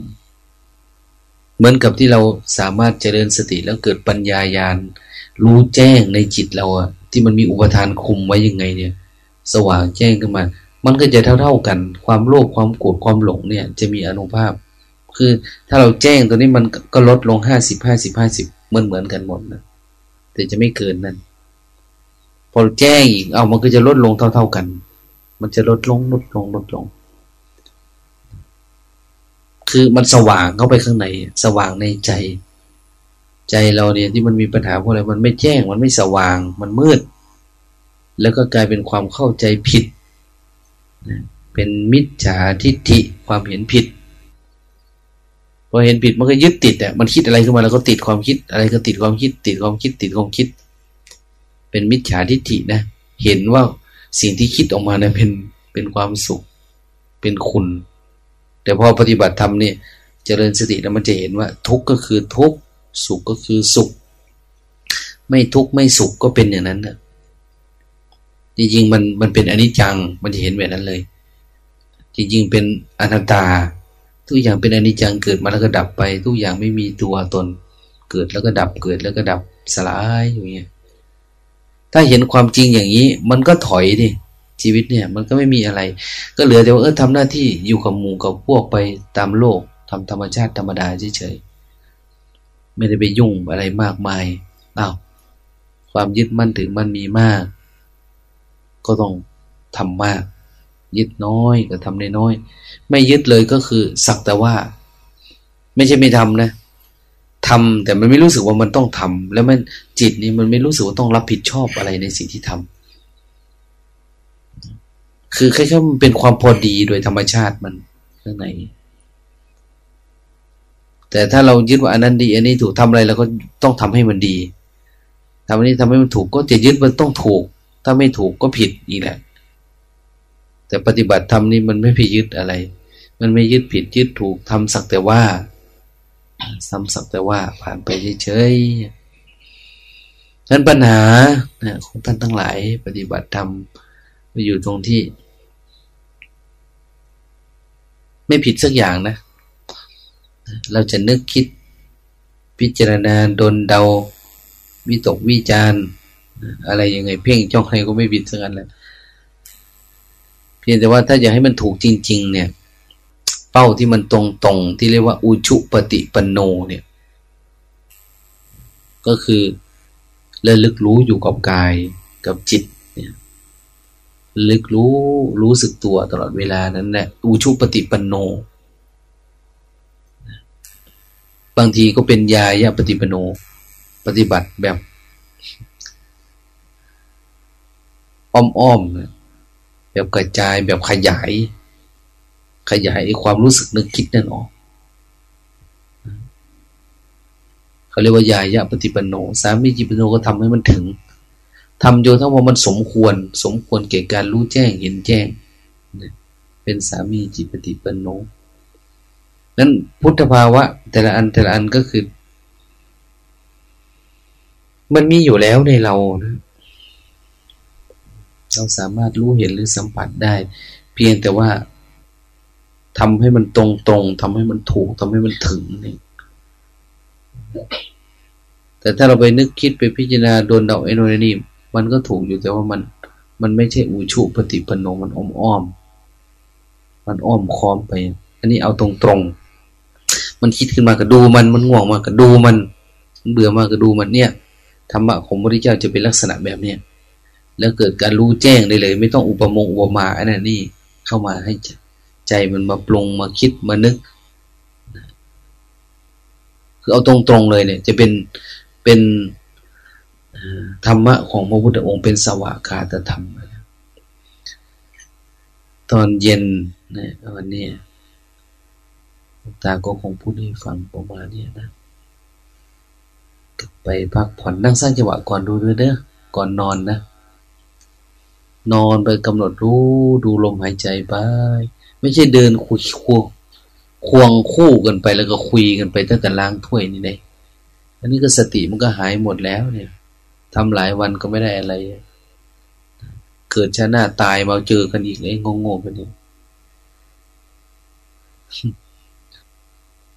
เหมือนกับที่เราสามารถเจริญสติแล้วเกิดปัญญายาณรู้แจ้งในจิตเราอะที่มันมีอุปทานคุมไว้ยังไงเนี่ย สว่างแจ้งขึ้นมา มันก็จะเท่า ๆกัน ความโลภความโกรธความหลงเนี่ย จะมีอนุภาพ คือถ้าเราแจ้งตัวนี้มันก็ลดลงห้าสิบห้าสิบห้าสิบเหมือนเหมือนกันหมดนะแต่จะไม่เกินนั่นพอแจ้งอีกเอามันก็จะลดลงเท่า ๆกัน มันจะลดลงลดลงลดลง คือมันสว่างเข้าไปข้างใน สว่างในใจ ใจเราเนี่ยที่มันมีปัญหาเพราะอะไรมันไม่แจ้ง มันไม่สว่าง มันมืด แล้วก็กลายเป็นความเข้าใจผิดเป็นมิจฉาทิฏฐิความเห็นผิดพอเห็นผิดมันก็ยึดติดอะมันคิดอะไรขึ้นมาแล้วก็ติดความคิด อะไรก็ติดความคิด ติดความคิด ติดความคิด เป็นมิจฉาทิฏฐินะเห็นว่าสิ่งที่คิดออกมาเนี่ยเป็นเป็นความสุข เป็นคุณ แต่พอปฏิบัติธรรมเนี่ยเจริญสติแล้วมันจะเห็นว่า ทุกข์ก็คือทุกข์สุขก็คือสุข ไม่ทุกข์ไม่สุขก็เป็นอย่างนั้นนะจริงๆมันมันเป็นอนิจจังมันจะเห็นแบบนั้นเลย จริง ๆ เป็นอนัตตา ทุกอย่างเป็นอนิจจังเกิดมาแล้วก็ดับไป ทุกอย่างไม่มีตัวตน เกิดแล้วก็ดับเกิดแล้วก็ดับสลายอย่างเงี้ยถ้าเห็นความจริงอย่างนี้ มันก็ถอยดิ ชีวิตเนี่ย มันก็ไม่มีอะไร ก็เหลือแต่ว่าเออทำหน้าที่อยู่กับหมู่กับพวกไปตามโลกทำธรรมชาติธรรมดาเฉยๆไม่ได้ไปยุ่งอะไรมากมายอ้าวความยึดมั่นถึงมันมีมาก ก็ต้องทำมาก ยึดน้อยก็ทำน้อย ไม่ยึดเลยก็คือสักแต่ว่า ไม่ใช่ไม่ทำนะทำแต่มันไม่รู้สึกว่ามันต้องทำแล้วมันจิตนี่มันไม่รู้สึกว่าต้องรับผิดชอบอะไรในสิ่งที่ทำ คือแค่แค่มันเป็นความพอดีโดยธรรมชาติมันข้างในแต่ถ้าเรายึดว่าอันนั้นดี อันนี้ถูกทำอะไรเราก็ต้องทำให้มันดีทำอันนี้ทำให้มันถูกก็จะยึดมันต้องถูก ถ้าไม่ถูกก็ผิดอีกแหละ แต่ปฏิบัติธรรมนี่มันไม่ไปยึดอะไร มันไม่ยึดผิดยึดถูกทำสักแต่ว่าซ้ำสักแต่ว่า ผ่านไปเฉยๆนั้นปัญหาของท่านทั้งหลาย ปฏิบัติธรรมอยู่ตรงที่ ไม่ผิดสักอย่างนะ เราจะนึกคิดพิจารณาโดนเดา วิตกวิจารอะไรยังไง เพ่งจ้องใครก็ไม่ผิดสักอันแหละเพียงแต่ว่าถ้าอยากให้มันถูกจริง ๆ เนี่ย เป้าที่มันตรงๆ ที่เรียกว่าอุชุปฏิปโนเนี่ย ก็คือระลึกรู้อยู่กับกายกับจิต ลึกรู้รู้สึกตัวตลอดเวลานั้นแหละอุชุปฏิปันโน บางทีก็เป็นยายาปฏิปันโน ปฏิบัติแบบอ้อมๆแบบกระจายแบบขยาย ขยายความรู้สึกนึกคิดนั่นออกเขาเรียกว่ายายะปฏิปันโน สามีจิปันโนก็ทำให้มันถึง ทำโยทั้งว่ามันสมควร สมควรเก่การรู้แจ้งเห็นแจ้ง เป็นสามีจิตปฏิปโนนั้นพุทธภาวะ แต่ละอันแต่ละอันก็คือ มันมีอยู่แล้วในเรานะเราสามารถรู้เห็นหรือสัมผัสได้ เพียงแต่ว่าทำให้มันตรงตรงทำให้มันถูกทำให้มันถึงนี่แต่ถ้าเราไปนึกคิดไปพิจารณาโดนเดาไอ้นนี่ มันก็ถูกอยู่แต่ว่ามัน มันไม่ใช่อุชุปฏิปโนมันอ้อมอ้อม มันอ้อมค้อมไป อันนี้เอาตรงตรงมันคิดขึ้นมาก็ดูมัน มันง่วงมาก็ดูมันเบื่อมาก็ดูมันเนี่ยธรรมะของพระพุทธเจ้าจะเป็นลักษณะแบบเนี้ยแล้วเกิดการรู้แจ้งได้เลย ไม่ต้องอุปมงอุปมาอันนั้นนี่เข้ามาให้ใจมันมาปรุงมาคิดมานึกคือเอาตรงๆเลยเนี่ย จะเป็นเป็น ธรรมะของพระพุทธองค์เป็นสวากาตธรรม ตอนเย็นนะวันนี้ตาก็คงพูดให้ฟังประมาณนี้นะไปพักผ่อนนั่งสร้างจังหวะก่อนดูด้วยเด้อก่อนนอนนะ นอนไปกำหนดรู้ดูลมหายใจไปไม่ใช่เดินคุยควงควงคู่กันไปแล้วก็คุยกันไปตั้งแต่ล้างถ้วยนี่เลยอันนี้ก็สติมันก็หายหมดแล้วเนี่ย ทำหลายวันก็ไม่ได้อะไร เกิดชาหน้าตายมาเจอกันอีกเลยงงๆกันเนี่ย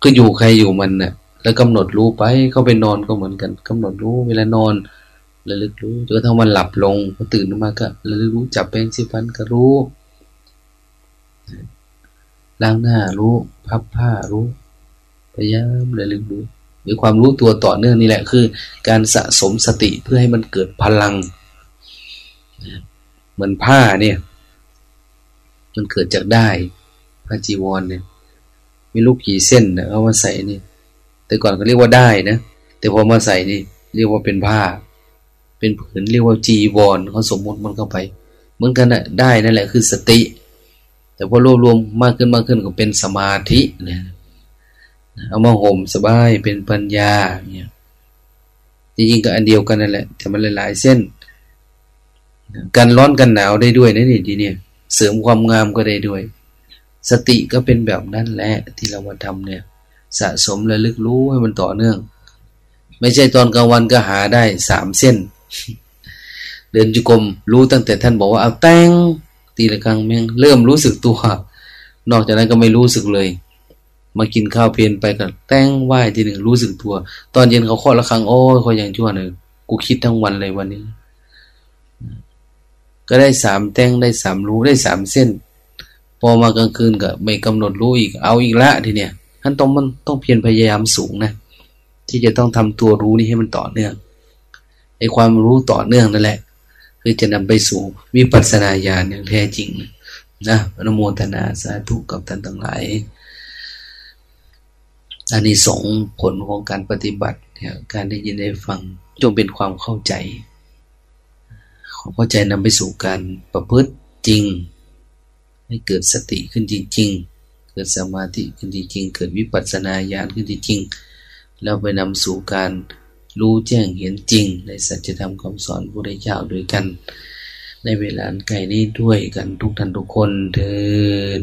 ก็อยู่ใครอยู่มันเนะ่ะแล้วกำหนดรู้ไป เข้าไปนอนก็เหมือนกันกำหนดรู้เวลานอนระลึกรู้จนกระทั่งมันหลับลงพอตื่นขึ้นมาก็ระลึกรู้จับแปรงสีฟันก็รู้ล้างหน้ารู้ พับผ้ารู้พยายามระลึกรู้ รือความรู้ตัวต่อเนื่องนี่แหละคือ การสะสมสติเพื่อให้มันเกิดพลัง เหมือนผ้าเนี่ย มันเกิดจากได้ผ้าจีวรเนี่ยมีลูกกี่เส้นนะเอามาใส่นี่ แต่ก่อนก็เรียกว่าได้นะแต่พอมาใส่นี่ เรียกว่าเป็นผ้า เป็นผืนเรียกว่าจีวรเขาสมมติมันเข้าไป เหมือนกันนะได้นั่นแหละคือสติ แต่พอรวบรวมมากขึ้นมากขึ้นก็เป็นสมาธิเนี่ย เอามาห่มสบายเป็นปัญญาเนี่ยจริงๆก็อันเดียวกันนั่นแหละแต่มันหลายๆเส้นกันร้อนกันหนาวได้ด้วยนะนี่ทีเนี่ยเสริมความงามก็ได้ด้วย สติก็เป็นแบบนั้นแหละที่เรามาทำเนี่ย สะสมและลึกรู้ให้มันต่อเนื่อง ไม่ใช่ตอนกลางวันก็หาได้สามเส้น เดินจุกรมรู้ตั้งแต่ท่านบอกว่าเอาแต้งตีละครั้งแม่งเริ่มรู้สึกตัว นอกจากนั้นก็ไม่รู้สึกเลย มากินข้าวเพลนไปกับแต้งไหวทีหนึ่งรู้สึกตัว ตอนเย็นเขาข้อละครังโอ้ยเขายังชั่วเลยกูคิดทั้งวันเลยวันนี้ ก็ได้สามแต้งได้สามรู้ได้สามเส้น พอมากลางคืนก็ไม่กำหนดรู้อีกเอาอีกละทีเนี้ยท่านต้องมันต้องเพียรพยายามสูงนะที่จะต้องทำตัวรู้นี้ให้มันต่อเนื่องไอ้ความรู้ต่อเนื่องนั่นแหละ คือจะนำไปสู่วิปัสสนาญาณอย่างแท้จริงนะอนุโมทนาสาธุกับท่านทั้งหลาย อันนี้สองผลของการปฏิบัติเนี่ยการได้ยินได้ฟังจงเป็นความเข้าใจ ความเข้าใจนำไปสู่การประพฤติจริง ให้เกิดสติขึ้นจริง ๆ เกิดสมาธิขึ้นจริง ๆ เกิดวิปัสสนาญาณขึ้นจริงๆแล้วไปนำสู่การรู้แจ้งเห็นจริง ในสัจธรรมคำสอนพระพุทธเจ้าด้วยกัน ในเวลาใกล้นี้ด้วยกันทุกท่านทุกคนเดิน